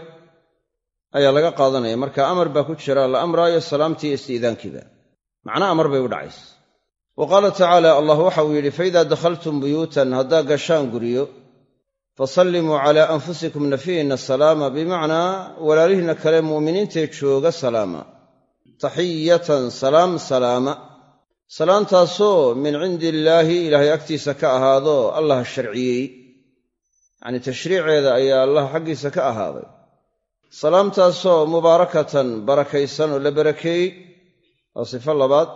ayaa laga qaadanaya. Marka amar baa ku jira la amraayo salaamtii istiidaankiiba macna amar bay u dhacaysa wa qaala tacaala allah waxa uu yidhi faidaa dakhaltum buyuutan haddaa gashaan guryo fasallimuu calaa anfusikum nafiina salaama bimacnaa walaalihiinna kale mu'miniintae jooga salaama. Taxiyatan salaam salaama. Salaantaasoo min cindi illaahi ilaahay agtiisa ka ahaado allah sharciyey. Yacnii tashriiceeda ayaa allah xaggiisa ka ahaaday. Salaamtaasoo mubaarakatan barakaysan oo la barakeeyey waa sifo labaad.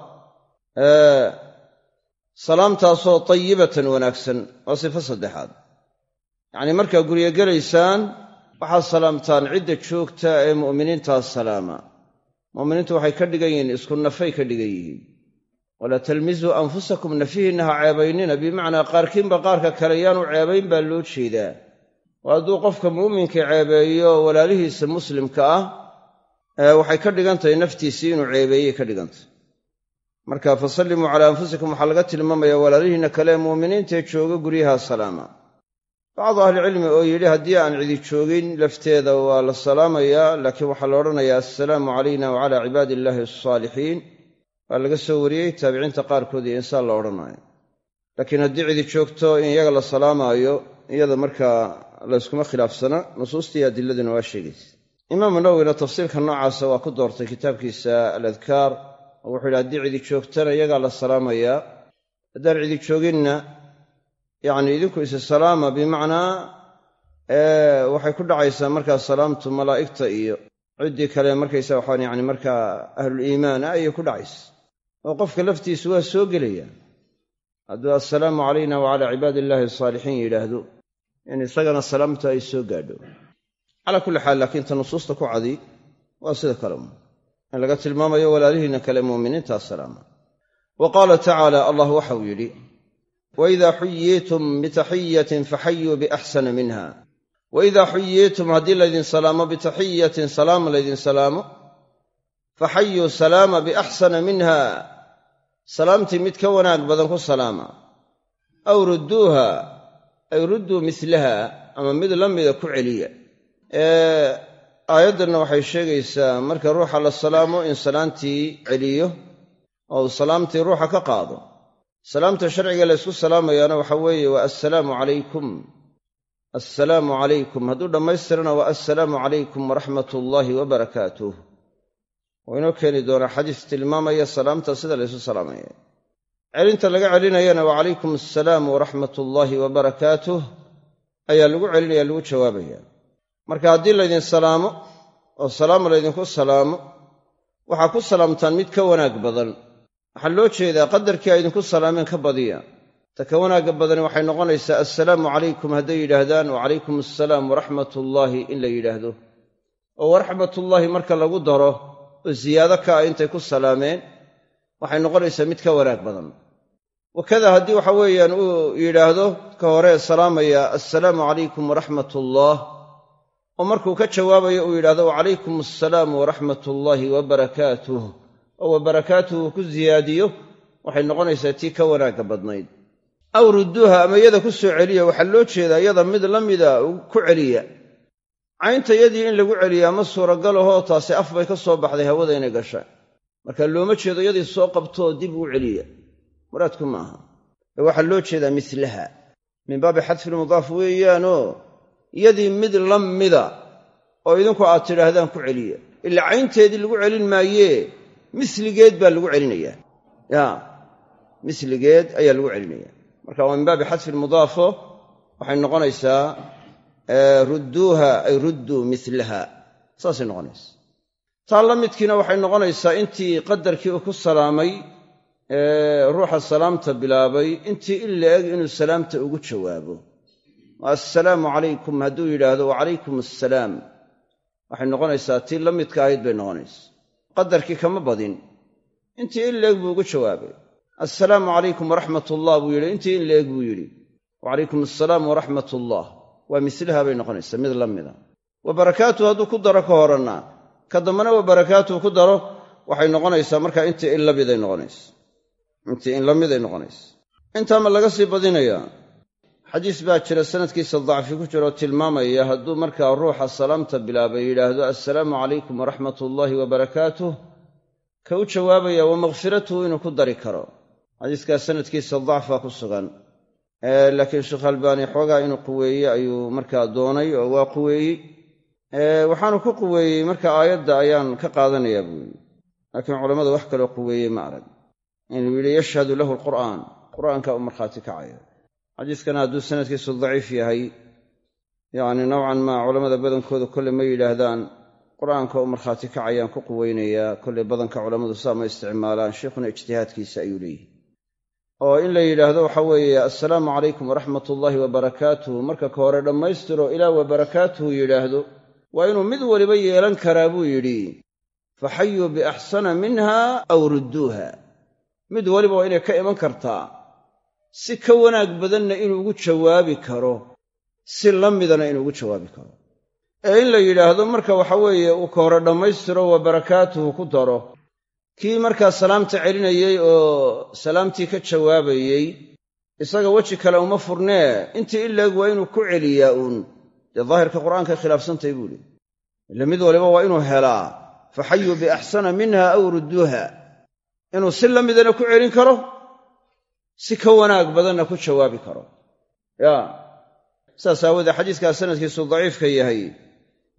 Salaamtaasoo tayibatan wanaagsan. Waa sifo saddexaad yacnii markaa guryo gelaysaan waxaad salaamtaan cidda joogta ee mu'miniintaas salaama. Mu'miniintu waxay ka dhigan yihiin isku nafay ka dhigan yihiin. Walaa talmisuu anfusakum nafihiinna ha ceebaynina. Bimacnaa qaarkiinba qaarka kale yaanu ceebayn baa loo jeedaa. Oo hadduu qofka mu'minka ceebeeyo walaalihiisa muslimka ah waxay ka dhigan tahay naftiisii inuu ceebeeyey ka dhigantahy marka fasallimuu calaa anfusikum waxaa laga tilmaamaya walaalihiinna kale ee mu'miniintaee jooga guryaha salaama bacdu ahlicilmi oo yidhi haddii aan cidi joogin lafteeda waa la salaamayaa laakiin waxaa la odhanayaa assalaamu calayna wacalaa cibaadi illaahi asaalixiin waa laga soo wariyey taabiciinta qaarkood iyo insaan la odhanaayo laakiin haddii cidi joogto in iyaga la salaamaayo iyada markaa layskuma khilaafsana nusuustii adiladuna waa sheegaysa. Imaamu nawowina tafsiirka noocaasa waa ku doortay kitaabkiisa aladkaar oo wuxuu yidhi haddii cidi joogtana iyagaa la salaamayaa haddaan cidi jooginna yacni idinku isa salaama bimacnaa waxay ku dhacaysaa markaa salaamtu malaa'igta iyo ciddii kale markaysa waxaan yani markaa ahluliimaan ah ayay ku dhacaysa. Oo qofka laftiisu waa soo gelaya. Hadduu assalaamu calayna wacalaa cibaadi illaahi asaalixiin yidhaahdo in isagana salaamtu ay soo gaadho. Calaa kulli xaal laakiin ta nusuusta ku cadi waa sida kale in laga tilmaamayo walaalihiinna kale muuminiinta salaama. Wa qaala tacaala allah waxau yidhi waidaa xuyiitum bitaxiyatin faxayuu biaxsana minha waidaa xuyiitum haddii laydin salaamo bitaxiyatin salaam laydin salaamo faxayuu salaama biaxsana minha salaamtii mid ka wanaag badan ku salaama aw rudduuha ay rudduu mislaha ama mid la mida ku celiya aayaddanna waxay sheegaysaa marka ruuxa la salaamo in salaamtii celiyo oo uu salaamtii ruuxa ka qaado salaamta sharciga la ysku salaamayaana waxa weeye waa assalaamu calaykum. Assalaamu calaykum. Hadduu dhammaystirana waa assalaamu calaykum waraxmat ullaahi wabarakaatuh wuu inoo keeni doonaa xadiis tilmaamaya salaamta sida laysu salaamaya celinta laga celinayana wa calaykum assalaam waraxmat ullaahi wabarakaatuh ayaa lagu celinaya lagu jawaabaya. Marka haddii laydin salaamo oo salaam laydinku salaamo waxaa ku salaamtaan mid ka wanaag badan waxaa loo jeedaa qadarkii ay idinku salaameen ka badiya. Ta ka wanaagga badani waxay noqonaysaa assalaamu calaykum hadday yidhaahdaan wacalaykum assalaam waraxmatullaahi in la yidhaahdo. Oo waraxmatullaahi marka lagu daro oo siyaado ka ah intay ku salaameen waxay noqonaysaa mid ka wanaag badan. Wakada haddii waxa weeyaan uu yidhaahdo ka hore salaamaya assalaamu calaykum waraxmatullah oo markuu ka jawaabayo uu yidhahdo wacalaykum assalaam waraxmatullaahi wabarakaatuh oo wabarakaatuhu ku siyaadiyo waxay noqonaysaa tii ka wanaagga badnayd. Aw rudduuha ama iyada ku soo celiya waxaa loo jeedaa iyada mid la mida ku celiya. Caynta yadii in lagu celiyaa ma suuragal ahoo taasi af bay ka soo baxday hawada inay gasha marka looma jeedo yadii soo qabtoo dib ugu celiya. Muraadku maaha ee waxaa loo jeedaa mislaha min baabi xadfilmudaaf weeyaanoo yadii mid la mida oo idinku aad tidhaahdaan ku celiya. Ila caynteedii lagu celin maayee misligeed baa lagu celinayaa ya misligeed ayaa lagu celinaya. Marka waa min baabi xadfi lmudaafo waxay noqonaysaa rudduuha ay rudduu milaha saasay noqonaysa taa la midkiina waxay noqonaysaa intii qadarkii uu ku salaamay ruuxa salaamta bilaabay intii in la eg inuu salaamta ugu jawaabo. Assalaamu calaykum hadduu yidhaahdo wacalaykum assalaam waxay noqonaysaa tii la midka ahayd bay noqonaysa qadarkii kama badin. Intii in leeg buu ugu jawaabay. Assalaamu calaykum waraxmat ullah buu yidhi. Intii in leeg buu yidhi. Wacalaykum assalaam waraxmat ullah waa mislaha bay noqonaysaa mid la mida. Wa barakaatuhu hadduu ku daro ka horanna. Ka dambana wa barakaatuhu ku daro waxay noqonaysaa markaa intii in lamiday noqonaysa. Intii in la miday noqonaysa. Intaa ma laga sii badinayaa xadiis baa jira sanadkiisa dacfi ku jira oo tilmaamaya hadduu markaa ruuxa salaamta bilaabay yidhaahdo assalaamu calaykum waraxmat ullaahi wabarakaatuh ka u jawaabaya wa makhfiratuhu inuu ku dari karo. Xadiiskaa sanadkiisa dacfaa ku sugan. Laakiin sheekh albaani xoogaa inuu quweeye ayuu markaa doonay oo waa quweeyey. Waxaanu ku quweeyey marka aayadda ayaan ka qaadanayaa buu yidhi. Laakiin culammadu wax kaloo quweeyey ma arag. Inuu yidhi yashhadu lahu alqur'aan qur'aanka u markhaati kacaya xadiiskana hadduu sanadkiisu daciif yahay yacni nowcan maa culammada badankooda kolle ma yidhaahdaan qur'aanka u markhaati kacayaan ku quweynayaa kolley badanka culammadu saa ma isticmaalaan sheikhuna ijtihaadkiisa ayuu leeyihi oo in la yidhaahdo waxa weeye assalaamu calaykum waraxmat ullaahi wabarakaatuhu marka ka hore dhammaystiro ilaa wabarakaatuhu yidhaahdo waa inuu mid waliba yeelan karaa buu yidhi faxayuu biaxsana minha aw rudduuha mid waliba waa inay ka iman kartaa si ka wanaag badanna inuu ugu jawaabi karo si la midana inuu ugu jawaabi karo. Ee in la yidhaahdo marka waxa weeye uu ka hore dhammaystiro wa barakaatuhu ku daro. Kii markaa salaamta celinayey oo salaamtii ka jawaabayey isaga weji kale uma furnee. Intii ileeg waa inuu ku celiyaa uun. Dee daahirka qur'aankay khilaafsantay buu ihi ila mid waliba waa inuu helaa. Faxayuu biaxsana minha aw rudduuha inuu si la midana ku celin karo si ka wanaag badanna ku jawaabi karo. Ya. Saas aawoodee xadiiskaa sanadkiisu daciifka yahay.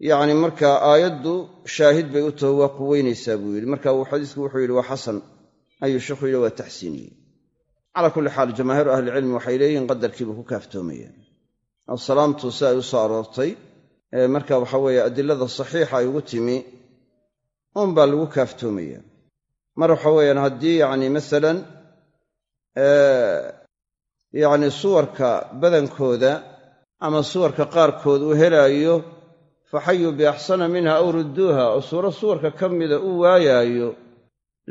Yacni markaa aayaddu shaahid bay u taho waa quweynaysaa buu yidhi. Marka xadiisku wuxuu yidhi waa xasan. Ayuu sheikhu yidhi waa taxsiiniyey calaa kulli xaal jamaahiiru ahlicilmi waxay leeyihiin qadarkiibuu ku kaaftoomaya. Oo salaamtu si ay u soo aroortay marka waxa weeye adilada saxiixa ay ugu timi uunbaa lagu kaaftoomaya. Mar waxa weeyaan haddii yacni masalan yacni suwarka badankooda ama suwarka qaarkood uu helaayo faxayuu biaxsana minha aw rudduuha oo suuro suwarka ka mida uu waayaayo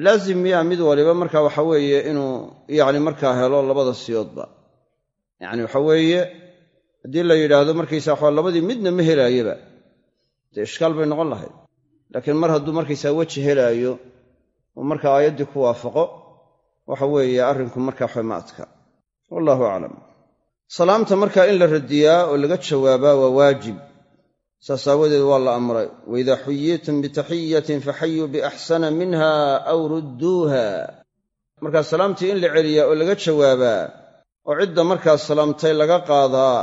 laazim miyaa mid waliba marka waxa weeye inuu yacni markaa helo labada siyoodba. Yacni waxa weeye haddii la yidhaahdo markaysaa waxaa labadii midna ma helaayaba. Dee ishkaal bay noqon lahayd. Laakiin mar hadduu markaysaa weji helaayo uu markaa aayaddii ku waafaqo waxa weeye arrinku markaa waxba ma adka wallahu aclam salaamta markaa in la radiyaa oo laga jawaabaa waa waajib. Saas aawadeed waa la amray. Waidaa xuyiitum bitaxiyatin faxayuu biaxsana minha aw rudduuha. Markaa salaamtii in la celiyaa oo laga jawaabaa oo cidda markaa salaamtay laga qaadaa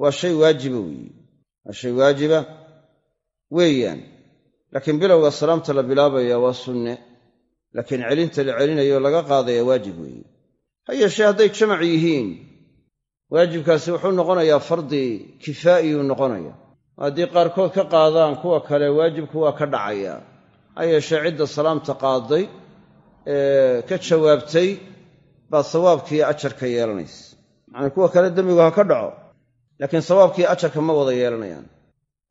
waa shay waajiba weeye waa shay waajiba weeyaan. Laakiin bilowga salaamta la bilaabaya waa sunne laakiin celinta la celinayo laga qaadaya waajib weeye. Ha yeeshee hadday jamac yihiin waajibkaasi wuxuu noqonayaa fardi kifaa'iyuu noqonaya. Haddii qaarkood ka qaadaan kuwa kale waajibku waa ka dhacaya. Ha yeeshee cidda salaamta qaaday ee ka jawaabtay baa sawaabkiiyo ajarka yeelanaysa. Yacnii kuwa kale dembigu ha ka dhaco laakiin sawaabkiiyo ajarka ma wada yeelanayaan.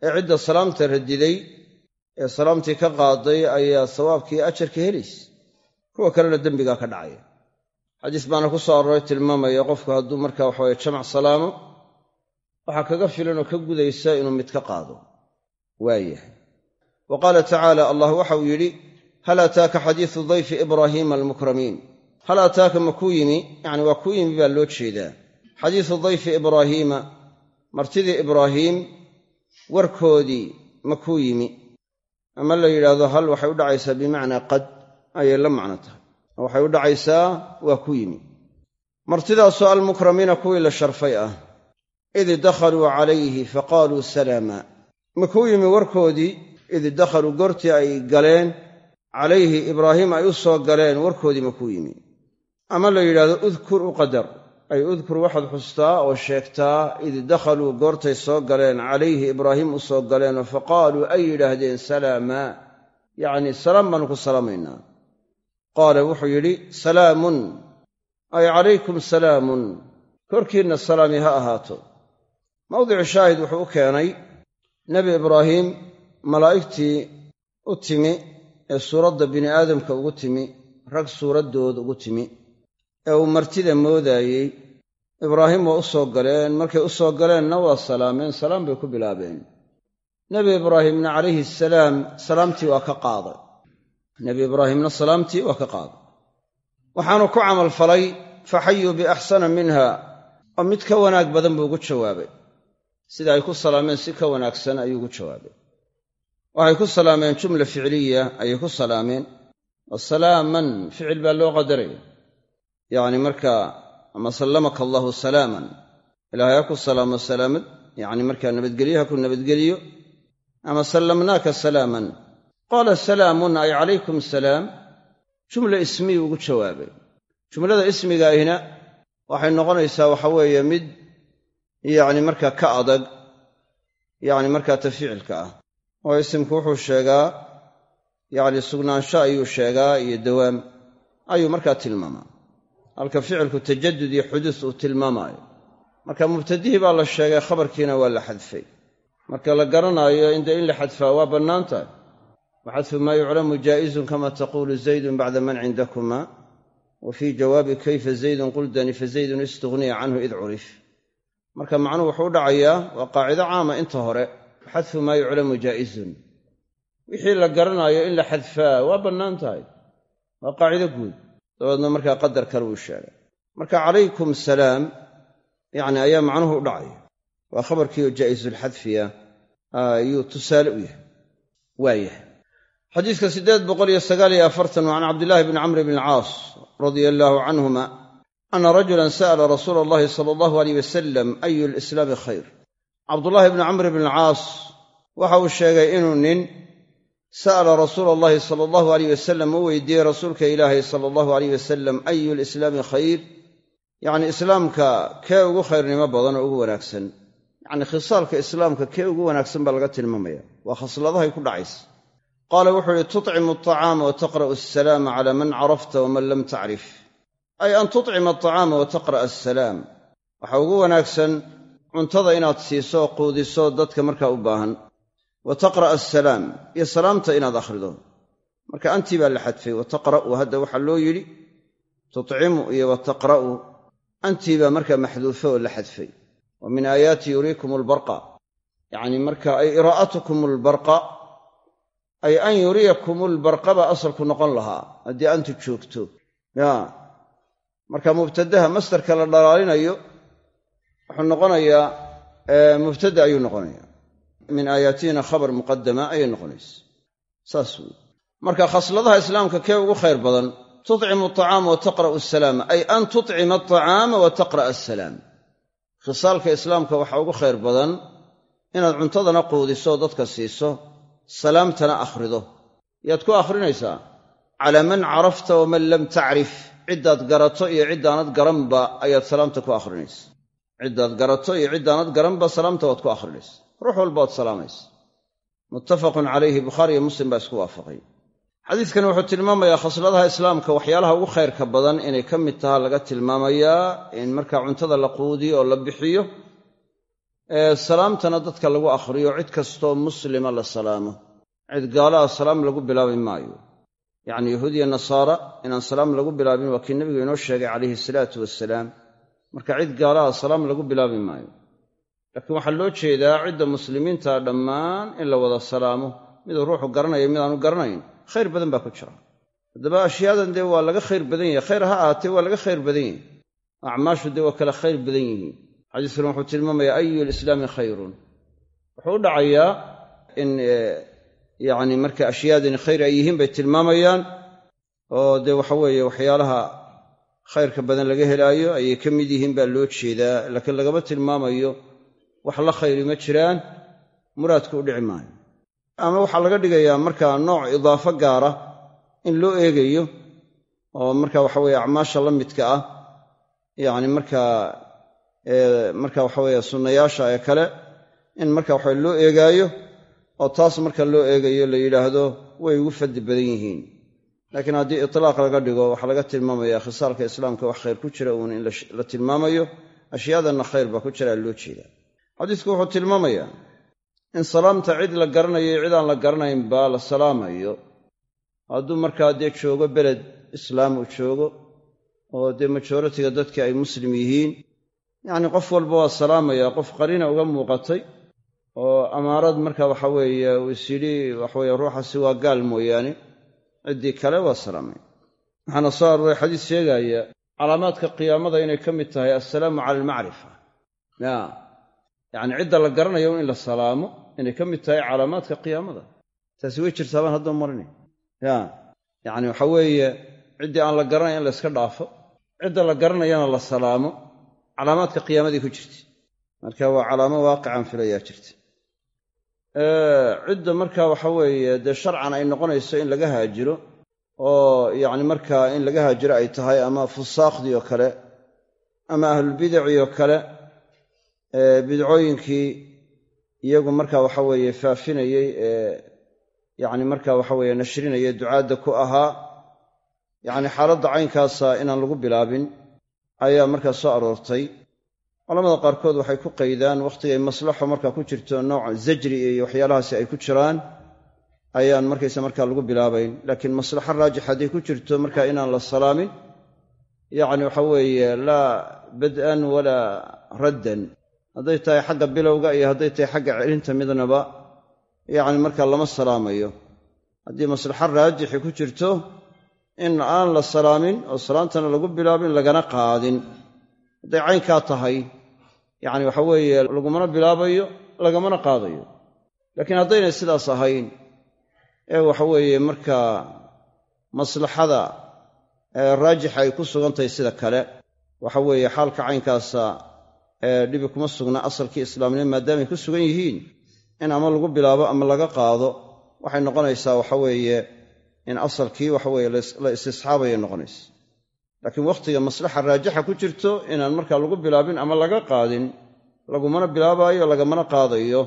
Ee cidda salaamta radiday ee salaamtii ka qaaday ayaa sawaabkiiyo ajarka helaysa kuwa kalena dembigaa ka dhacaya xadiis baana ku soo arooray tilmaamaya qofku hadduu marka waxaweye jamac salaamo waxaa kaga filan oo ka gudaysa inuu mid ka qaado. Waayahay wa qaala tacaala allah waxauu yidhi hal ataaka xadiisu dayfi ibraahiima almukramiin hal ataaka ma kuu yimi yacni waa kuu yimi baa loo jeedaa. Xadiisu dayfi ibraahiima martidii ibraahiim warkoodii ma kuu yimi. Ama la yidhaahdo hal waxay u dhacaysaa bimacnaa qad ayay la macno tahay. Waxay u dhacaysaa waa ku yimi. Martidaasoo almukramiina kuwii la sharfay ah id dakhaluu calayhi faqaaluu salaama. Ma kuu yimi warkoodii id dakhaluu goortii ay galeen calayhi ibraahiim ay u soo galeen warkoodii ma kuu yimi. Ama la yidhahdo udkur u qadar. Ay udkur waxaad xustaa oo sheegtaa id dakhaluu goortay soo galeen calayhi ibraahiim u soo galeenoo faqaaluu ay yidhaahdeen salaama. Yacnii salaam baanu ku salaamaynaa qaala wuxuu yidhi salaamun. Ay calaykum salaamun. Korkiinna salaami ha ahaato. Mawdicu shaahid wuxuu u keenay nebi ibraahim malaa'igtii u timi ee suuradda bini aadamka ugu timi rag suuraddood ugu timi ee uu martida moodaayey ibraahim waa u soo galeen. Markay u soo galeenna waa salaameen. Salaam bay ku bilaabeen. Nebi ibraahimna calayhi salaam salaamtii waa ka qaaday nebi ibraahimna salaamtii waa ka qaaday waxaanu ku camalfalay faxayuu biaxsana minha oo mid ka wanaag badan buu ugu jawaabay. Sida ay ku salaameen si ka wanaagsan ayuu ugu jawaabay. Waxay ku salaameen jumla ficliya ayay ku salaameen. Wa salaaman ficil baa loo qadaraya yacni markaa ama sallamaka allahu salaaman. Ilaahay ha ku salaamo salaamad yacni markaa nabadgelyo ha ku nabadgeliyo ama sallamnaaka salaaman qaala salaamun ay calaykum salaam. Jumla ismii ugu jawaabay. Jumlada ismiga ahina waxay noqonaysaa waxa weeye mid yacni markaa ka adag yacni markaa ta ficilka ah. Oo isimku wuxuu sheegaa yacni sugnaansho ayuu sheegaa iyo dawaam ayuu markaa tilmaamaa. Halka ficilku tajadud iyo xuduus uu tilmaamaayo. Marka mubtadihii baa la sheegay khabarkiina waa la xadfay. Marka la garanaayo inda in la xadfaa waa bannaan tahay wa xadfu maa yuclamu jaa'izun kama taquulu zaydun bacda man cindakuma wa fii jawaabi kayfa zaydun quldani fa zaydun istughniya canhu id curif marka macnuhu wuxuu u dhacayaa waa qaacido caama inta hore xadfu maa yuclamu jaa'izun wixii la garanaayo in la xadfaa waa bannaan tahay waa qaacido guud dabeedna markaa qadar kale uu sheegay marka calaykum salaam yacni ayaa macnuhu waa khabarkiioo jaa'isulxadfiya xadiiska siddeed boqol iyo sagaal iyo afartan wa can cabdillaahi bni camr bni alcaas radia allaahu canhuma ana rajulan sa'ala rasuula allahi sala allahu aleyh wasalam ayu lislaami khayr? Cabdullaahi bni camr bni alcaas waxa uu sheegay inuu nin sa'ala rasuula allahi sala allahu aleyh wasalam u weydiiyey rasuulka ilaahay sala allahu aleyh wasalam ayu lislaami khayr? Yacni islaamka kee ugu khayrnimo badan oo ugu wanaagsan. Yacni khisaalka islaamka kee ugu wanaagsan baa laga tilmaamaya. Waa khasladahay ku dhacaysa qaala wuxuu ihi tutcimu alطacaama wa taqra'u asalaama cala man carafta waman lam tacrif ay an tutcima alطacaama wa taqra'a asalaam waxaa ugu wanaagsan cuntada inaad siiso oo quudiso dadka markaa u baahan. Wa taqra'a asalaam iyo salaamta inaad akhrido. Marka antii baa la xadfay wa taqra'u hadda waxaa loo yidhi tutcimu iyo wa taqra'u. Antii baa markaa maxduufe oo la xadfay. Wa min aayaati yuriikum albarqa yacni marka ay iraa'atukum albarqa ay an yuriyakum albarqa baa asalku noqon lahaa haddii antu joogto. Ya. Marka mubtadaha masdarka la dhalaalinayo wuxuu noqonayaa mubtada ayuu noqonaya min aayaatina khabar muqadama ayay noqonaysa. Saas wey marka khasladaha islaamka kee ugu khayr badan tutcimu aطacaama wa taqra'u asalaama ay an tutcima alطacaama wa taqra'a asalaam khisaalka islaamka waxaa ugu khayr badan inaad cuntadana quudiso dadka siiso salaamtana akhrido. Yaad ku akhrinaysaa? Calaa man carafta waman lam tacrif. Ciddaad garato iyo ciddaanad garanba ayaad salaamta ku akhrinaysa. Ciddaad garato iyo ciddaanad garanba salaamta waad ku akhrinaysa. Ruux walba waad salaamaysa muttafaqun calayhi bukhaari iyo muslim baa isku waafaqay. Xadiidkani wuxuu tilmaamayaa khasladaha islaamka waxyaalaha ugu khayrka badan inay ka mid taha laga tilmaamayaa in markaa cuntada la quudiyo oo la bixiyo salaamtana dadka lagu akhriyo cid kastoo muslima la salaamo. Cid gaalaha salaam lagu bilaabi maayo. Yacni yahuudiya nasaara inaan salaam lagu bilaabin waa kii nebigu inoo sheegay calayhi salaatu wasalaam marka cid gaalaha salaam lagu bilaabi maayo. Laakiin waxaa loo jeedaa cidda muslimiinta dhammaan in la wada salaamo. Miduu ruuxu garanaya midaanu garanayn khayr badan baa ku jira. Haddaba ashyaadan dee waa laga khayr badan yahay. Khayr ha ahaatee waa laga khayr badan yahay. Acmaashu dee waa kala khayr badan yihiin xadiiskan wuxuu tilmaamayaa ayu lislaami khayrun? Wuxuu u dhacayaa in yacni marka ashyaadani khayr ay yihiin bay tilmaamayaan oo dee waxa weeye waxyaalaha khayrka badan laga helaayo ayay ka mid yihiin baa loo jeedaa laakiin lagama tilmaamayo wax la khayri ma jiraan muraadku u dhici maayo. Ama waxaa laga dhigayaa markaa nooc idaafo gaara in loo eegayo oo marka waxa weye acmaasha la midka ah yacni markaa marka waxa weye sunnayaasha ee kale in marka waxa loo eegaayo oo taas marka loo eegayo la yidhaahdo way ugu fadli badan yihiin. Laakiin haddii itlaaq laga dhigo waxaa laga tilmaamaya khisaalka islaamka wax khayr ku jira uun in la tilmaamayo ashyaadanna khayr baa ku jiraa loo jeedaa xadiisku wuxuu tilmaamayaa in salaamta cid la garanayo cid aan la garanayn baa la salaamayo. Hadduu markaa dee joogo beled islaam uu joogo oo dee majoritiga dadkii ay muslim yihiin yacni qof walba waa salaamayaa qof qarina uga muuqatay oo amaarad marka waxa weeye uu is yidhi waxaweye ruuxaasi waa gaal mooyaane ciddii kale waa salaamay. Waxaana soo arooray xadiis sheegaya calaamaadka qiyaamada inay ka mid tahay assalaamu cala almacrifa ya yacni cidda la garanayo in la salaamo inay ka mid tahay calaamaadka qiyaamada. Taasi way jirtaabaan hadda marinay ya yacni waxa weeye ciddii aan la garanayn in la yska dhaafo cidda la garanayana la salaamo calaamaadka qiyaamadii ku jirta marka waa calaamo waaqican filayaa jirta cidda marka waxa weeye dee sharcan ay noqonayso in laga haajiro oo yacni markaa in laga haajiro ay tahay ama fusaaqdii oo kale ama ahlulbidacii oo kale bidcooyinkii iyagu marka waxa weeye faafinayey ee yacni marka waxa weeye nashrinaya ducaadda ku ahaa yacni xaaladda caynkaasa inaan lagu bilaabin ayaa markaa soo aroortay. Culamada qaarkood waxay ku qaydaan wakhtigay maslaxo markaa ku jirto nooc zajri iyo waxyaalahaasi ay ku jiraan ayaan markaysa markaa lagu bilaabayn. Laakiin maslaxo raajix hadday ku jirto markaa inaan la salaamin yacni waxa weeye laa bad'an walaa raddan. Hadday tahay xagga bilowga iyo hadday tahay xagga celinta midnaba yacni markaa lama salaamayo. Haddii maslaxo raajixi ku jirto in aan la salaamin oo salaantana lagu bilaabin lagana qaadin. Hadday caynkaa tahay yacni waxa weeye lagumana bilaabayo lagamana qaadayo. Laakiin haddaynay sidaas ahayn ee waxa weeye markaa maslaxada raajixa ay ku sugan tahay sida kale waxa weeye xaalka caynkaasa dhibi kuma sugna asalkii islaamnimo maadaamay ku sugan yihiin in ama lagu bilaabo ama laga qaado. Waxay noqonaysaa waxa weeye in asalkii waxa weeye la istisxaabayay noqonaysa laakiin wakhtiga maslaxa raajixa ku jirto inaan markaa lagu bilaabin ama laga qaadin lagumana bilaabaayo lagamana qaadayo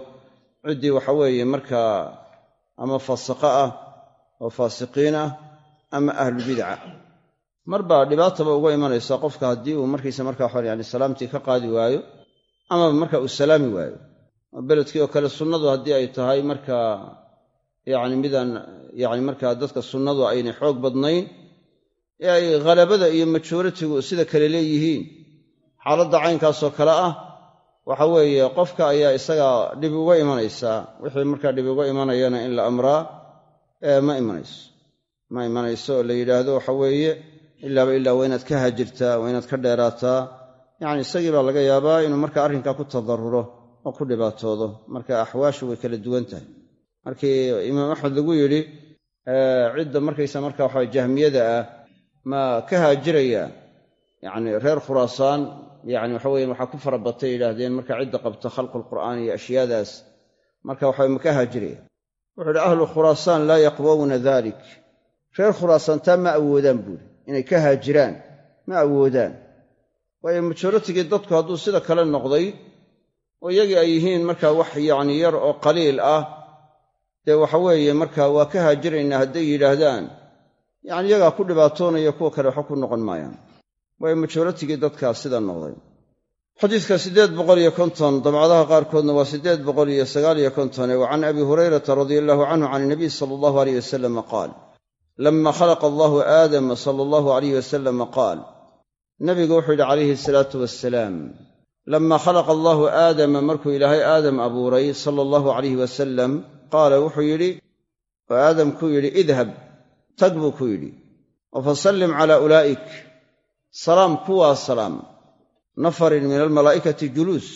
ciddii waxa weeye markaa ama faasiqa ah oo faasiqiin ah ama ahlubidca mar baa dhibaataba uga imanaysa qofka haddii uu markiisa markaa waxaan yani salaamtii ka qaadi waayo amaba marka uu salaami waayo. Beledkii oo kale sunnadu haddii ay tahay markaa yacni midaan yacni markaa dadka sunnadu aynay xoog badnayn ee ay khalabada iyo majoritigu sida kale leeyihiin. Xaaladda caynkaasoo kale ah waxa weeye qofka ayaa isaga dhib uga imanaysaa wixii markaa dhib uga imanayana in la amraa ma imanayso. Ma imanayso oo la yidhaahdo waxa weeye ilaaba ilaa waa inaad ka haajirtaa waa inaad ka dheeraataa. Yacni isagii baa laga yaabaa inuu marka arrinkaa ku tadarruro oo ku dhibaatoodo marka axwaashu way kala duwan tahay markii imaam axmed lagu yidhi cidda markaysa marka waxa jahmiyada ah ma ka haajiraya yacni reer khuraasaan yacni waxa weyan waxaa ku fara batay yidhaahdeen marka cidda qabta khalqu lqur'aan iyo ashyaadaas marka waxa ma ka haajiraya. Wuxuu idhi ahlu khuraasaan laa yaqwowna dalik reer khuraasaan taa ma awoodaan buuri inay ka haajiraan ma awoodaan. Waayo majoritigii dadku hadduu sida kale noqday oo iyagii ay yihiin marka wax yacni yar oo qaliil ah dee waxa weeye marka waa ka haajiraynaa hadday yidhaahdaan. Yacni iyagaa ku dhibaatoonaya kuwa kale waxba ku noqon maayaan. Waayo majoritigii dadkaa sida noqday. Xadiidka siddeed boqol iyo konton dabcadaha qaarkoodna waa siddeed boqol iyo sagaal iyo kontone wa can abi hurayrata radia allahu canhu can inabiy sala allahu aleyh wasalama qaal lama khalaqa allahu aadama sala allahu alayh wasalama qaal nabigu wuxuu yidhi calayhi asalaatu wassalaam lama khalaqa allahu aadama markuu ilaahay aadam abuuray sala allahu alayh wasalam qaala wuxuu yidhi oo aadam ku yidhi idhab tag buu ku yidhi oo fasallim calaa ulaa'ik. Salaam kuwaa salaam. Nafarin min almalaa'ikati juluus.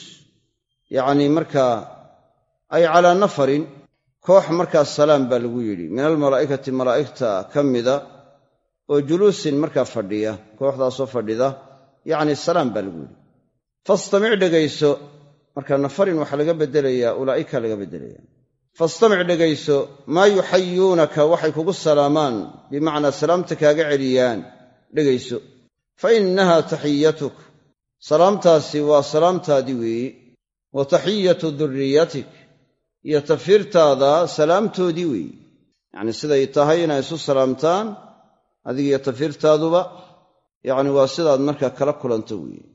Yacnii markaa ay calaa nafarin koox markaas salaam baa lagu yidhi. Min almalaa'ikati malaa'igta ka mida oo juluusin markaa fadhiya kooxdaasoo fadhida yacni salaam baa lagu yidhi. Fastamic dhegayso. Marka nafarin waxaa laga beddelayaa ulaa'ika laga beddelaya fastamic dhegayso maa yuxayuunaka waxay kugu salaamaan bimacnaa salaamta kaaga celiyaan dhegayso. Fa innaha taxiyatuk. Salaamtaasi waa salaamtaadii weeyi. Wa taxiyatu durriyatik. Iyo tafiirtaada salaamtoodii weeyi. Yacnii siday tahay inay isu salaamtaan adigiyo tafiirtaaduba yacni waa sidaad markaa kala kulanto weeye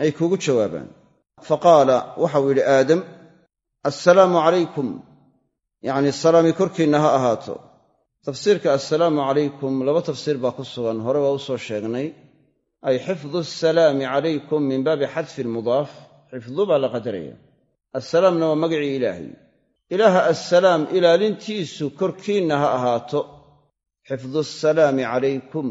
ay kugu jawaabaan. Faqaala waxau yidhi aadam assalaamu calaykum yacni salaami korkiinna ha ahaato. Tafsiirka assalaamu calaykum laba tafsiir baa ku sugan. Hore waa u soo sheegnay ay xifdu asalaami calaykum min baabi xadfi lmudaaf xifdu baa la qadaraya. Assalaamna waa magacii ilaahay. Ilaaha assalaam ilaalintiisu korkiinna ha ahaato. Xifdu asalaami calaykum.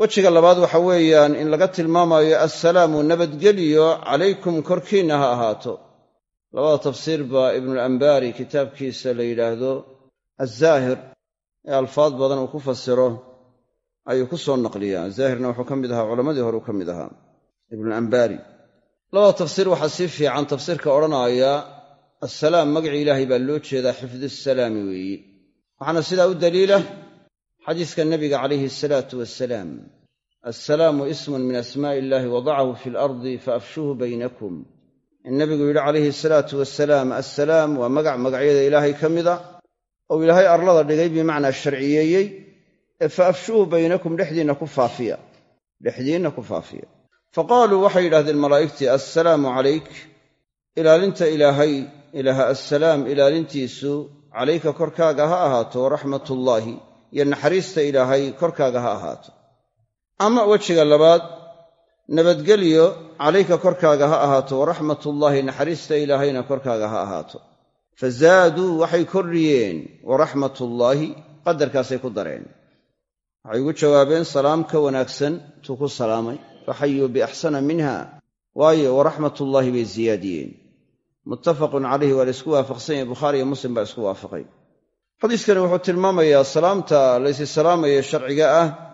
Wejiga labaad waxa weeyaan in laga tilmaamayo assalaamu nabadgeliyo calaykum korkiinna ha ahaato labada tafsiir baa ibnulambaari kitaabkiisa la yidhaahdo azaahir ee alfaad badan uu ku fasiro ayuu ku soo naqliyaa. Zaahirna wuxuu ka mid ahaa culammadii hore uu ka mid ahaa ibnulambaari labada tafsiir waxaa sii fiican tafsiirka odhanaaya assalaam magacii ilaahay baa loo jeedaa xifdu salaami weeye waxaana sidaa u daliila xadiiska nabiga calayhi asalaatu wasalaam assalaamu ismun min asmaa'i illaahi wadacahu fi alardi faafshuhu baynakum nabigu yidhi calayhi asalaatu wasalaam assalaam waa magac magacyada ilaahay ka mida ou ilaahay arlada dhigay bimacnaa sharciyeeyey ee faafshuhu baynakum dhexdiinna ku faafiya. Dhexdiinna ku faafiya. Fa qaaluu waxay yidhahdeen malaa'igtii assalaamu calayk. Ilaalinta ilaahay ilaaha assalaam ilaalintiisu calayka korkaaga ha ahaato waraxmatullaahi iyo naxariista ilaahay korkaaga ha ahaato. Ama wejiga labaad nabadgelyo calayka korkaaga ha ahaato waraxmatullaahi naxariista ilaahayna korkaaga ha ahaato. Fa zaaduu waxay kordhiyeen waraxmatullaahi qadarkaasay ku dareen. Waxay ugu jawaabeen salaam ka wanaagsan tuu ku salaamay. Faxayuu biaxsana minha. Waayo waraxmatullaahi bay ziyaadiyeen. Muttafaqun calayhi waa la isku waafaqsan yahay bukhaari iyo muslim baa isku waafaqay. Xadiiskani wuxuu tilmaamayaa salaamta laysi salaamayo sharciga ah